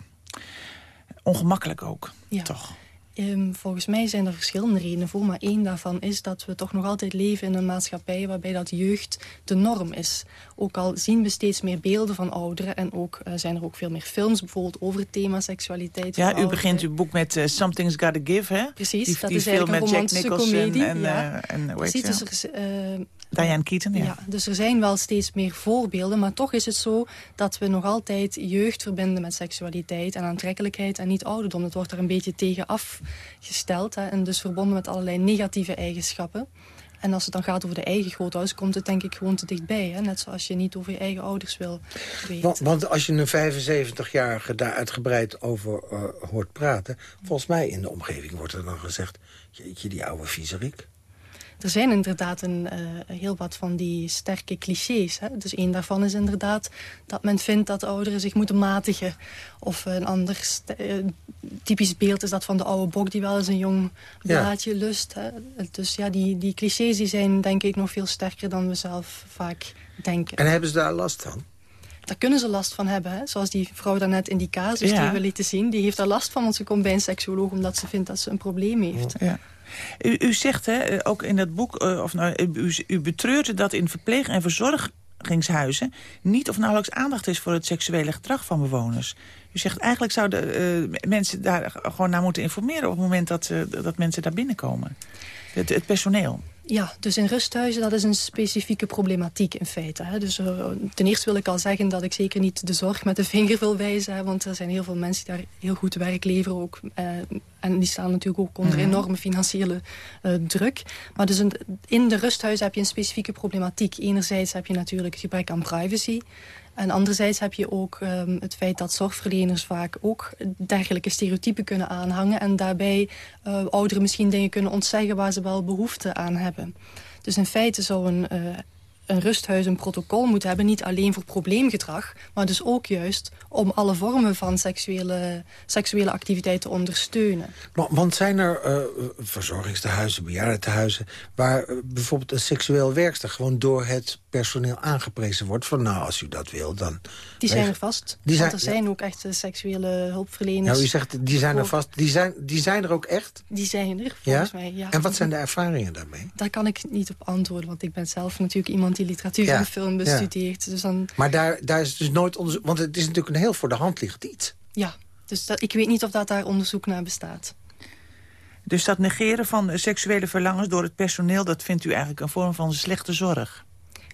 ongemakkelijk ook, ja. toch? Ehm, volgens mij zijn er verschillende redenen voor. Maar één daarvan is dat we toch nog altijd leven in een maatschappij... waarbij dat jeugd de norm is. Ook al zien we steeds meer beelden van ouderen... en ook eh, zijn er ook veel meer films bijvoorbeeld over het thema seksualiteit. Ja, u ouderen. begint uw boek met eh, Something's Gotta Give, hè? Precies, die, dat die is eigenlijk een romantische comedie. en, ja. eh, en Precies, dus er is, eh, Diane Keaton, ja. ja, dus er zijn wel steeds meer voorbeelden. Maar toch is het zo dat we nog altijd jeugd verbinden met seksualiteit en aantrekkelijkheid en niet ouderdom. Dat wordt er een beetje tegen afgesteld. Hè, en dus verbonden met allerlei negatieve eigenschappen. En als het dan gaat over de eigen grootouders, komt het denk ik gewoon te dichtbij. Hè? Net zoals je niet over je eigen ouders wil weten. Want, want als je een 75-jarige daar uitgebreid over eh, hoort praten... volgens mij in de omgeving wordt er dan gezegd... jeetje, die oude viezerik. Er zijn inderdaad een, eh, heel wat van die sterke clichés. Hè? Dus één daarvan is inderdaad dat men vindt dat ouderen zich moeten matigen. Of een ander eh, typisch beeld is dat van de oude bok die wel eens een jong Ja. blaadje lust. Hè? Dus ja, die, die clichés die zijn denk ik nog veel sterker dan we zelf vaak denken. En hebben ze daar last van? Daar kunnen ze last van hebben. Hè? Zoals die vrouw daarnet in die casus Ja. die we lieten zien. Die heeft daar last van, want ze komt bij een seksuoloog... omdat ze vindt dat ze een probleem heeft. Ja. U, zegt hè, eh, ook in dat boek, eh, of nou, u, u betreurt dat in verpleeg- en verzorgingshuizen niet of nauwelijks aandacht is voor het seksuele gedrag van bewoners. U zegt eigenlijk zouden eh, mensen daar gewoon naar moeten informeren op het moment dat, dat mensen daar binnenkomen. Het, het personeel. Ja, dus in rusthuizen, dat is een specifieke problematiek in feite. Hè. Dus eh, ten eerste wil ik al zeggen dat ik zeker niet de zorg met de vinger wil wijzen. Hè, want er zijn heel veel mensen die daar heel goed werk leveren ook. eh, en die staan natuurlijk ook onder Mhm. enorme financiële eh, druk. Maar dus in, in de rusthuizen heb je een specifieke problematiek. Enerzijds heb je natuurlijk het gebrek aan privacy. En anderzijds heb je ook ehm, het feit dat zorgverleners vaak ook dergelijke stereotypen kunnen aanhangen. En daarbij eh, ouderen misschien dingen kunnen ontzeggen waar ze wel behoefte aan hebben. Dus in feite zou een, eh, een rusthuis een protocol moeten hebben. Niet alleen voor probleemgedrag, maar dus ook juist om alle vormen van seksuele, seksuele activiteit te ondersteunen. Want- Want zijn er eh verzorgingstehuizen, bejaardentehuizen... waar eh, bijvoorbeeld een seksueel werkster gewoon door het personeel aangeprezen wordt... van nou, als u dat wil, dan... Die zijn er vast. Die zijn- want er zijn ook echt seksuele hulpverleners. Nou, u zegt, die zijn er vast. Die zijn, die zijn er ook echt? Die zijn er, volgens mij. Ja. En wat zijn de ervaringen daarmee? Daar kan ik niet op antwoorden, want ik ben zelf natuurlijk iemand die literatuur Ja, en film ja. bestudeert. Dus dan, Maar daar, daar is dus nooit onderzoek... Want het is natuurlijk een heel voor de hand liggend iets. ja, dus dat, ik weet niet of dat daar onderzoek naar bestaat. Dus dat negeren van seksuele verlangens door het personeel... dat vindt u eigenlijk een vorm van slechte zorg.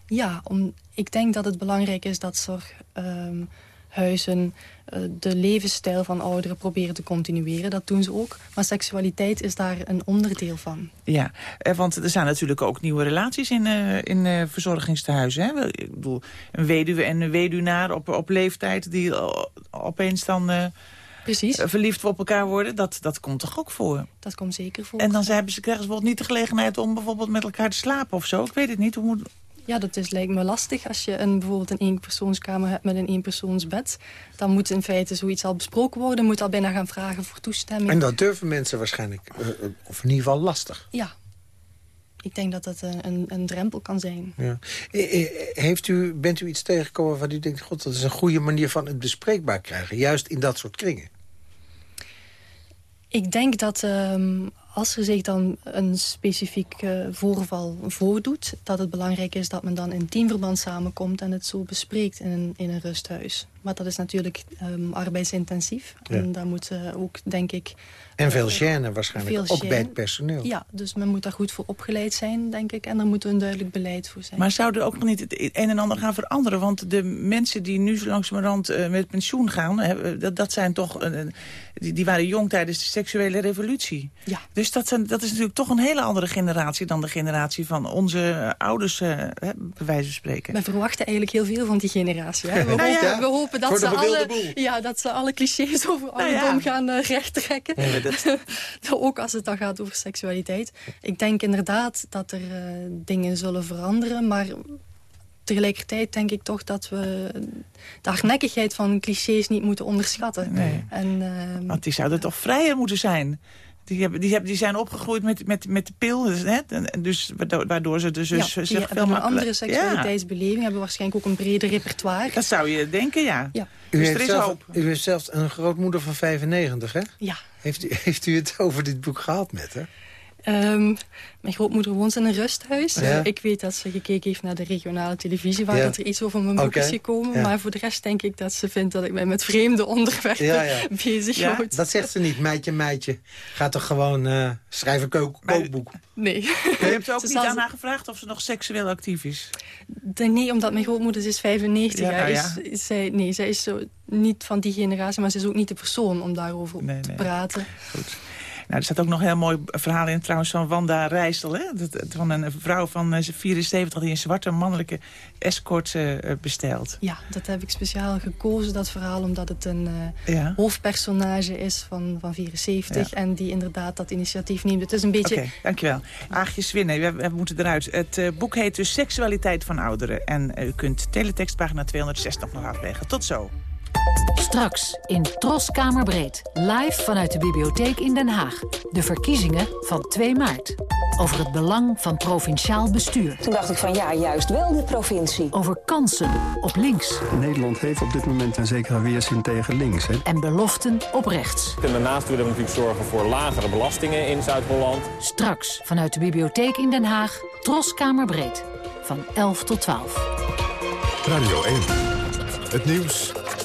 Ja, om, ik denk dat het belangrijk is dat zorghuizen eh, de levensstijl van ouderen proberen te continueren. Dat doen ze ook. Maar seksualiteit is daar een onderdeel van. Ja, eh, want er zijn natuurlijk ook nieuwe relaties in, eh, in eh, verzorgingstehuizen. Hè? Ik bedoel, een weduwe en een weduwnaar op, op leeftijd... die opeens dan Precies, verliefd op elkaar worden. Dat, dat komt toch ook voor? dat komt zeker voor. En dan zijn ze, krijgen ze bijvoorbeeld niet de gelegenheid om bijvoorbeeld met elkaar te slapen of zo. Ik weet het niet. Hoe moet... Ja, dat is, lijkt me lastig. Als je een, bijvoorbeeld een eenpersoonskamer hebt met een eenpersoonsbed... dan moet in feite zoiets al besproken worden. Moet al bijna gaan vragen voor toestemming. En dat durven mensen waarschijnlijk, eh, eh, of in ieder geval lastig. Ja. Ik denk dat dat een, een, een drempel kan zijn. Ja. Eh, eh, Heeft u, bent u iets tegengekomen waarvan u denkt... God, dat is een goede manier van het bespreekbaar krijgen. Juist in dat soort kringen. Ik denk dat ehm, als er zich dan een specifiek eh, voorval voordoet... dat het belangrijk is dat men dan in teamverband samenkomt... en het zo bespreekt in een, in een rusthuis. Maar dat is natuurlijk ehm, arbeidsintensief. Ja. En daar moet eh, ook, denk ik... En veel eh, gêne waarschijnlijk, veel ook bij het personeel. Ja, dus men moet daar goed voor opgeleid zijn, denk ik. En er moet een duidelijk beleid voor zijn. Maar zou er ook nog niet het een en ander gaan veranderen? Want de mensen die nu zo langzamerhand eh, met pensioen gaan... Hè, dat, dat zijn toch, eh, die, die waren jong tijdens de seksuele revolutie. Ja. Dus dat, zijn, dat is natuurlijk toch een hele andere generatie... dan de generatie van onze eh, ouders, eh, hè, bij wijze van spreken. We verwachten eigenlijk heel veel van die generatie. Hè? We, Nou ja, we hopen dat ze, alle, boel. ja, dat ze alle clichés over Nou ja. gaan eh, recht trekken. Nee, dat- Ook als het dan gaat over seksualiteit. Ik denk inderdaad dat er eh, dingen zullen veranderen. Maar tegelijkertijd denk ik toch dat we de hardnekkigheid van clichés niet moeten onderschatten. Nee. En, ehm, Want die zouden toch vrijer moeten zijn. Die, hebben, die, hebben, die zijn opgegroeid met, met, met de pil. Dus, hè? en- dus waardoor, ze dus, Ja, dus die zich veel makkelijker- andere seksualiteitsbeleving, hebben waarschijnlijk ook een breder repertoire. Dat zou je denken, ja. Ja. U, Dus heeft er is zelf, hoop. u heeft zelfs een grootmoeder van 95, hè? Ja. Heeft u, heeft u het over dit boek gehad met haar? Ehm, mijn grootmoeder woont in een rusthuis. Ja. Ik weet dat ze gekeken heeft naar de regionale televisie... waar Ja. dat er iets over mijn boek is gekomen. ja. Maar voor de rest denk ik dat ze vindt dat ik mij met vreemde onderwerpen Ja, ja. bezig Ja, houd. dat zegt ze niet, meidje, meidje. Ga toch gewoon eh, schrijven een kook, kookboek. Nee. Je hebt ook Ze niet aan haar gevraagd of ze nog seksueel actief is. Nee, omdat mijn grootmoeder is 95 Ja, jaar. nou ja. Is, is zij, nee, zij is zo niet van die generatie, maar ze is ook niet de persoon om daarover Nee, te nee. praten. Nou, er staat ook nog een heel mooi verhaal in trouwens van Wanda Rijssel. Hè? Dat, van een vrouw van eh, 74 die een zwarte mannelijke escort eh, eh, bestelt. Ja, dat heb ik speciaal gekozen, dat verhaal, omdat het een eh, Ja. hoofdpersonage is van, van 74. Ja. En die inderdaad dat initiatief neemt. Het is een beetje... Oké, dankjewel. Aagje Swinnen, we, we moeten eruit. Het eh, boek heet dus Seksualiteit van Ouderen. En eh, u kunt teletextpagina 260 nog afleggen. Tot zo. Straks in Tros Kamerbreed. Live vanuit de bibliotheek in Den Haag. De verkiezingen van 2 maart. Over het belang van provinciaal bestuur. Toen dacht ik van ja, juist wel de provincie. Over kansen op links. Nederland heeft op dit moment een zekere weerzin tegen links. Hè? En beloften op rechts. En daarnaast willen we natuurlijk zorgen voor lagere belastingen in Zuid-Holland. Straks vanuit de bibliotheek in Den Haag. Tros Kamerbreed. Van 11 tot 12. Radio 1. Het nieuws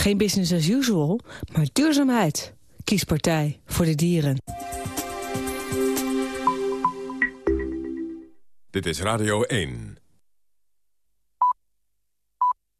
Geen business as usual, maar duurzaamheid. Kies partij voor de dieren. Dit is Radio 1.